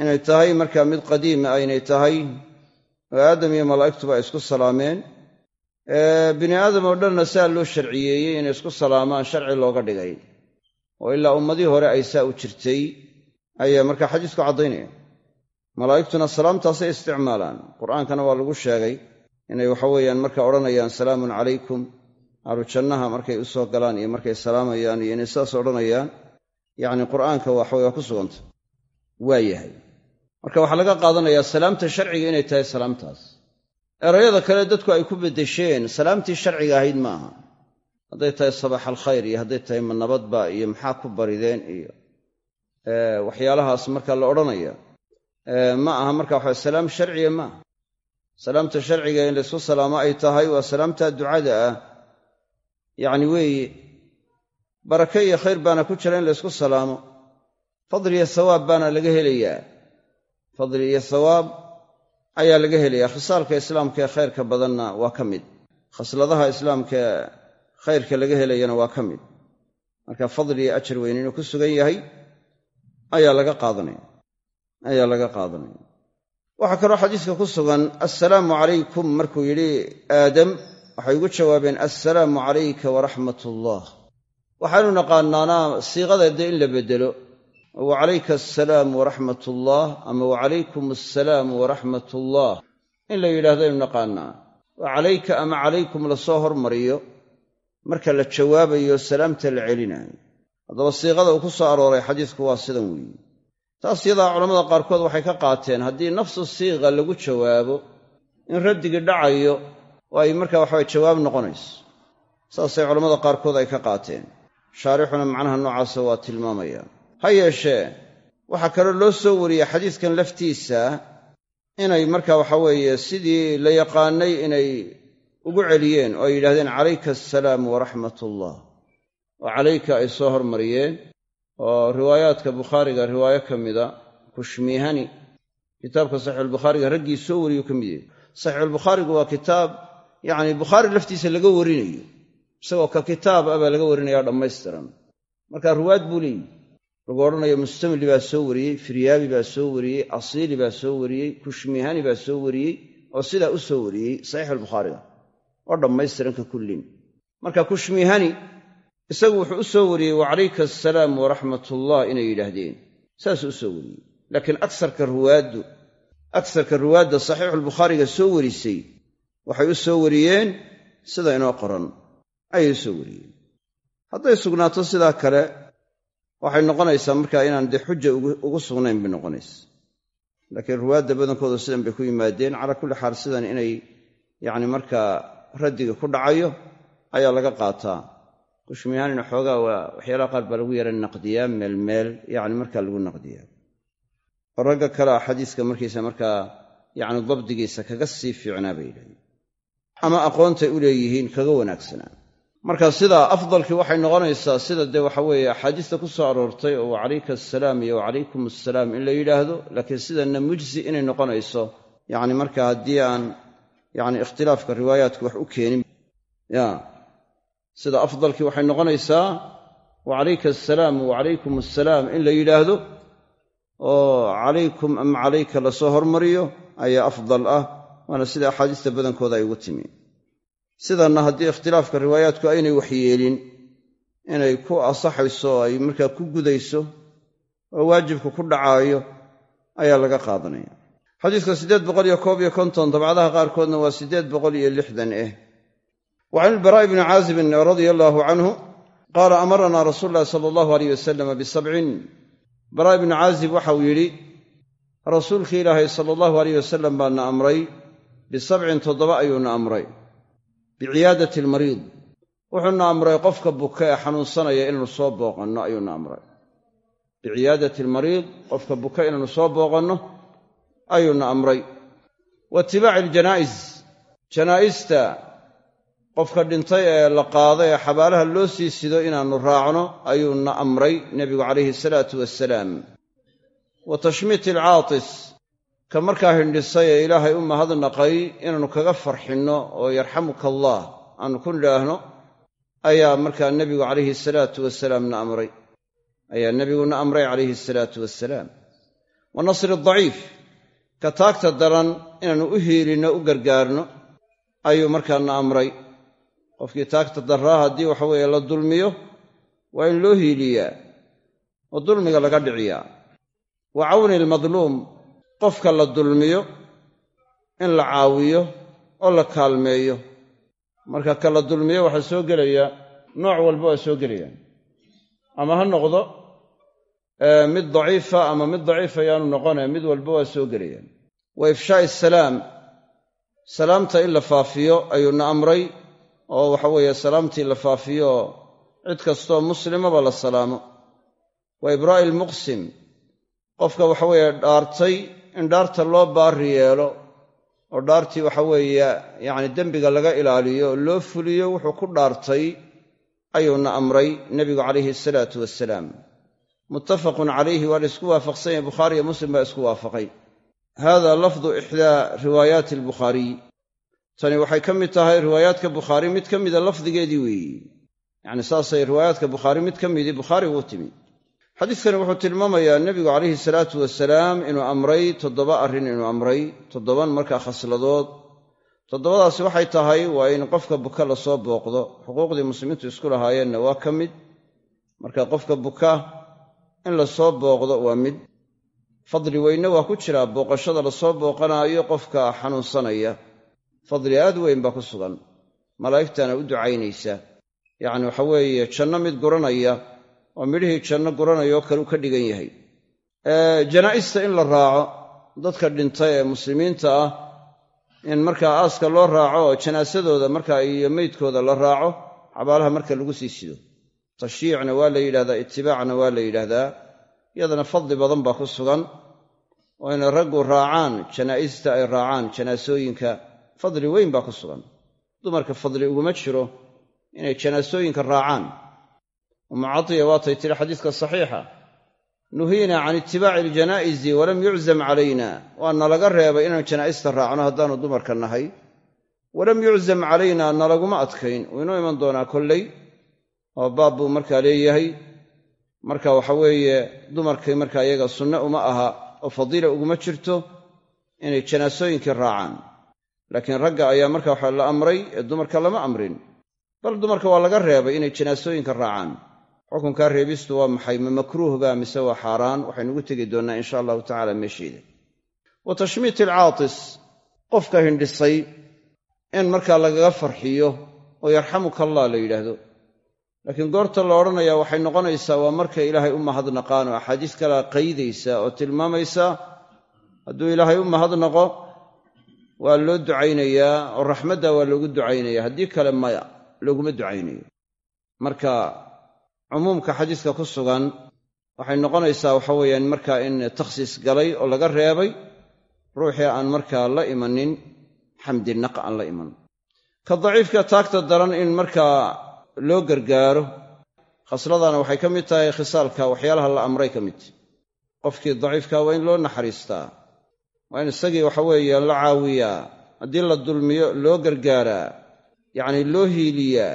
inay tahay. Markaa mid qadiima ah inay tahay oo aadam iyo malaa'igtuba ay isku salaameen. Bini aadam oo dhanna saa loo sharciyeeyey inay isku salaamaan sharci looga dhigay. Oo ilaa ummadii hore ay saa u jirtay ayaa markaa xadiisku caddaynaya. Malaa'igtuna salaamtaasay isticmaalaan. Qur'aankana waa lagu sheegay inay waxa weeyaan marka odhanayaan salaamun calaykum. Ahlu jannaha markay u soo galaan iyo markay salaamayaan iyo inay sidaas odhanayaan yacni qur'aanka waxawey waa ku suganta. Waa yahay marka waxaa laga qaadanayaa salaamta sharciga inay tahay salaamtaas. Erayada kale dadku ay ku beddesheen salaamtii sharciga ahayd ma aha. Hadday tahay sabax alkhayr iyo hadday tahay ma nabadba iyo maxaa ku barideen iyo waxyaalahaas marka la odhanaya ma aha marka waxa salaam sharciga ma aha. Salaamta sharciga in laysku salaamo ay tahay waa salaamta ducada ah. Yacni weeye barake iyo khayr baana ku jira in laysku salaamo. Fadli iyo sawaab baana laga helayaa fadli iyo sawaab ayaa laga helayaa. Khisaalka islaamka ee khayrka badanna waa ka mid. Khasladaha islaamka khayrka laga helayana waa ka mid. Marka fadli iyo ajar weyn inuu ku sugan yahay ayaa laga qaadanaya. Ayaa laga qaadanaya. Waxaa kaloo xadiiska ku sugan assalaamu calaykum markuu yidhi aadam waxay ugu jawaabeen assalaamu calayka waraxmat ullah waxaynu naqaanaanaa siiqadeeda in la beddelo wa calayka assalaamu waraxmat ullah ama wa calaykum assalaamu waraxmat ullah in la yidhahdo aynu naqaanaa wa calayka ama calaykum la soo hormariyo marka la jawaabayo salaamta la celinayo haddaba siiqada uu ku soo arooray xadiisku waa sidan weeye taas yadaa culammada qaarkood waxay ka qaateen haddii nafsu siiqa lagu jawaabo in raddigii dhacayo oo ay markaa waxabay jawaab noqonayso saasay culammada qaarkood ay ka qaateen shaarixuna macnaha noocaasa waa tilmaamaya ha yeeshee waxaa kaloo loo soo wariyey xadiiskan laftiisa inay marka waxa weeye sidii la yaqaanay inay ugu celiyeen oo ay yidhahdeen calayka assalaamu waraxmat ullah oo calayka ay soo hormariyeen oo riwaayaadka bukhaariga riwaayo ka mida kushmiihani kitaabka saxiixulbukhaariga raggii soo wariyuu ka mid yahay. Saxiixulbukhaarigu waa kitaab yacni bukhaari laftiisa laga warinayo isagoo ka kitaab ah baa laga warinaya dhammaystiran. Marka ruwaad buu leeyihi lagu odhanayo mustamli baa soo wariyey firyaabi baa soo wariyey asiili baa soo wariyey kushmiihani baa soo wariyey oo sidaa u soo wariyey saxiixulbukhaariga oo dhammaystiran ka kullin marka kushmiihani isagu wuxuu u soo wariyey wa calayka assalaamu waraxmatullah inay yidhaahdeen. Saasuu u soo wariyey. Laakiin aksarka ruwaaddu aksarka ruwaadda saxiixulbukhaariga soo warisay waxay u soo wariyeen sida inoo qoran. Ayay u soo wariyeen. Hadday sugnaato sidaa kale waxay noqonaysaa markaa inaan dee xuja ugu sugnayn bay noqonaysa laakiin ruwaadda badankooda sidan bay ku yimaadeen. Calaa kulli xaal sidan inay yacni markaa raddiga ku dhacayo ayaa laga qaataa. Kushmiyaanina xoogaa waa waxyaalaha qaar baa lagu yara naqdiyaa meelmeel yacni markaa lagu naqdiyaa. Ragga kalea xadiiska markiisa markaa yacni dabdigiisa kaga sii fiicnaa bay yidhahdeen ama aqoontay u leeyihiin kaga wanaagsanaa marka sidaa afdalkii waxay noqonaysaa sida dee waxa weeye axaadiista ku soo aroortay oo wacalayka assalaam iyo wacalaykum assalaam in la yidhaahdo laakiin sidana mujzi inay noqonayso. Yacni marka haddii aan yacni ikhtilaafka riwaayaadka wax u keenin ya sida afdalkii waxay noqonaysaa wacalayka assalaam wacalaykum assalaam in la yidhaahdo oo calaykum ama calayka la soo hormariyo ayaa afdal ah waana sida axaadiista badankooda ay ugu timi sidanna haddii ikhtilaafka riwaayaadku aynay waxyeelin inay ku asaxayso ay markaa ku gudayso oo waajibku ku dhacaayo ayaa laga qaadanaya. Xadiiska siddeed boqol iyo koob iyo konton dabcadaha qaarkoodna waa siddeed boqol iyo lixdan eh. Wa can ilbaraa'i bni caazibin radia allaahu canhu qaala amaranaa rasuulu llahi sala allahu aleyh wasalama bisabcin. Baraa'i bni caazib waxauu yidhi rasuulkii ilaahay sala allahu aleyh wasalam baana amray bisabcin toddoba ayuuna amray biciyaadati almariid. Wuxuuna amray qofka buka ee xanuunsanaya inaanu soo booqanno ayuuna amray. Biciyaadati almariid qofka buka inaanu soo booqanno ayuuna amray. Wa itibaaci aljanaa'is janaa'ista qofka dhintay ee la qaaday ee xabaalaha loo sii sido inaannu raacno ayuuna amray nebigu calayhi salaatu wasalaam wa tashmiiti alcaatis ka markaa hindhisay ee ilaahay u mahadnaqay inaannu kaga farxinno oo yarxamuka allaah aanu ku nidhaahno ayaa markaa nebigu calayhi salaatu wasalaamna amray. Ayaa nebiguna amray calayhi salaatu wasalaam. Wa nasri adaciif ka taagta daran inaannu u hiilinno u gargaarno ayuu markaana amray. Qofkii taagta darraa haddii waxa weeye la dulmiyo waa in loo hiiliyaa oo dulmiga laga dhiciyaa. Wa cawni almadluum qofka la dulmiyo in la caawiyo oo la kaalmeeyo. Marka ka la dulmiyo waxaa soo gelaya nooc walba waa soo gelayaan. Ama ha noqdo mid daciifa ama mid daciifa ayaanu noqonaya mid walba waa soo gelayaan. Wa ifshaa'i asalaam salaamta in la faafiyo ayuuna amray oo waxa weeye salaamtii la faafiyo cid kastoo muslimaba la salaamo. Wa ibraa'i almuqsim qofka waxa weeye dhaartay in dhaarta loo baari yeelo oo dhaartii waxa weeye yacni dembiga laga ilaaliyo oo loo fuliyo wuxuu ku dhaartay ayuuna amray nebigu calayhi asalaatu wasalaam muttafaqun calayhi waa la isku waafaqsan yahay bukhaariyo muslim baa isku waafaqay. Hada lafdu ixdaa riwaayaati albukhaariy tani waxay ka mid tahay riwaayaadka bukhaari mid ka mida lafdigeedii weeyi. Yacni saasay riwaayaadka bukhaari mid ka midii bukhaari uu timi xadiidkani wuxuu tilmaamayaa nebigu calayhi salaatu wasalaam inuu amray toddoba arrin inuu amray toddoban markaa khasladood. Toddobadaasi waxay tahay waa in qofka buka la soo booqdo. Xuquuqdii muslimiintu isku lahaayeenna waa ka mid. Marka qofka buka in la soo booqdo waa mid. Fadli weyne waa ku jiraa booqashada la soo booqanaayo qofka xanuunsanaya. Fadli aad weyn baa ku sugan. Malaa'igtana u ducaynaysa. Yacni waxa weeye janno mid guranaya oo midhihii janno guranayoo kale u ka dhigan yahay. Janaa'ista in la raaco dadka dhintay ee muslimiinta ah in markaa aaska loo raaco oo janaasadooda markaa iyo meydkooda la raaco xabaalaha marka lagu sii sido. Tashyiicna waa la yidhahdaa itibaacna waa la yidhaahdaa. Iyadana fadli badan baa ku sugan oo inay raggu raacaan janaa'ista ay raacaan janaasooyinka fadli weyn baa ku sugan. Dumarka fadli uguma jiro inay janaasooyinka raacaan umu catiya waatay tidhi xadiiska saxiixa nuhiina can itibaaci aljanaa'izi walam yuczam calayna. Waa nalaga reebay inaan janaa'ista raacno haddaanu dumarka nahay. Walam yuczam calayna nalaguma adkayn. Wuu inoo iman doonaa kolley oo baab buu markaa leeyahay. Marka waxa weeye dumarkay markaa iyaga sunne uma aha oo fadiila uguma jirto inay janaasooyinkii raacaan. Laakiin ragga ayaa marka waxa la amray ee dumarka lama amrin. Bal dumarka waa laga reebay inay janaasooyinka raacaan xukunkaa reebistu waa maxay? Ma makruuhba mise waa xaaraan? Waxaynugu tegi doonnaa insha allahu tacala meesheeda wa tashmiit alcaatis qofka hindhisay in markaa lagaga farxiyo oo yarxamuka allah la yidhaahdo. Laakiin goorta la odhanayaa waxay noqonaysaa waa markay ilaahay u mahadnaqaan oo axaadiis kalea qaydaysa oo tilmaamaysa. Hadduu ilaahay u mahadnaqo waa loo ducaynayaa oo raxmadda waa loogu ducaynaya haddii kale maya looguma ducaynayo. Marka cumuumka xadiiska ku sugan waxay noqonaysaa waxa weeyaan markaa in takhsiis galay oo laga reebay ruuxii aan markaa la imanin xamdi naq aan la iman. Ka daciifka taagta daran in markaa loo gargaaro khasladana waxay ka mid tahay khisaalka waxyaalaha la amray ka mid. Qofkii daciifka waa in loo naxariistaa waa in isagii waxa weeye la caawiyaa haddii la dulmiyo loo gargaaraa yacni loo hiiliyaa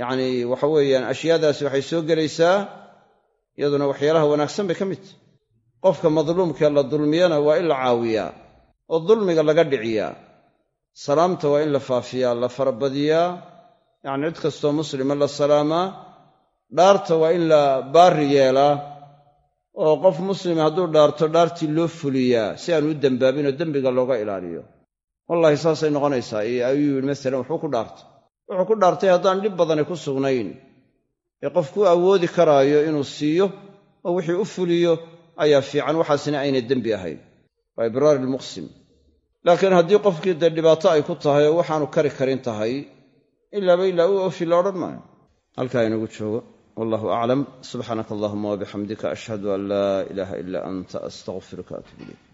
yacnii waxa weeyaan ashyaadaasi waxay soo gelaysaa iyaduna waxyaalaha wanaagsan bay ka mid tahy qofka madluumkee la dulmiyana waa in la caawiyaa oo dulmiga laga dhiciyaa. Salaamta waa in la faafiyaa la farabadiyaa. Yacni cid kastoo muslima la salaamaa dhaarta waa in la baari yeelaa. Oo qof muslima hadduu dhaarto dhaartii loo fuliyaa si aan u dembaabinoo dembiga looga ilaaliyo. Wallaahi saasay noqonaysaa ayuu yidhi masalan wuxuu ku dhaartay wuxuu ku dhaartay haddaan dhib badani ku sugnayn. Ee qofku awoodi karaayo inuu siiyo oo wixii u fuliyo ayaa fiican waxaasina aynay dembi ahayn. Waa ibraar ilmuqsim laakiin haddii qofkii dee dhibaato ay ku tahay oo waxaanu kari karin tahay ilaaba ilaa u oofi la odhan maayo. Halkaa inagu joogo. Wallahu aclam. Subxaanaka allahuma wabixamdika ashhadu an laa ilaaha ilaa anta astaqfiruka atub ilayk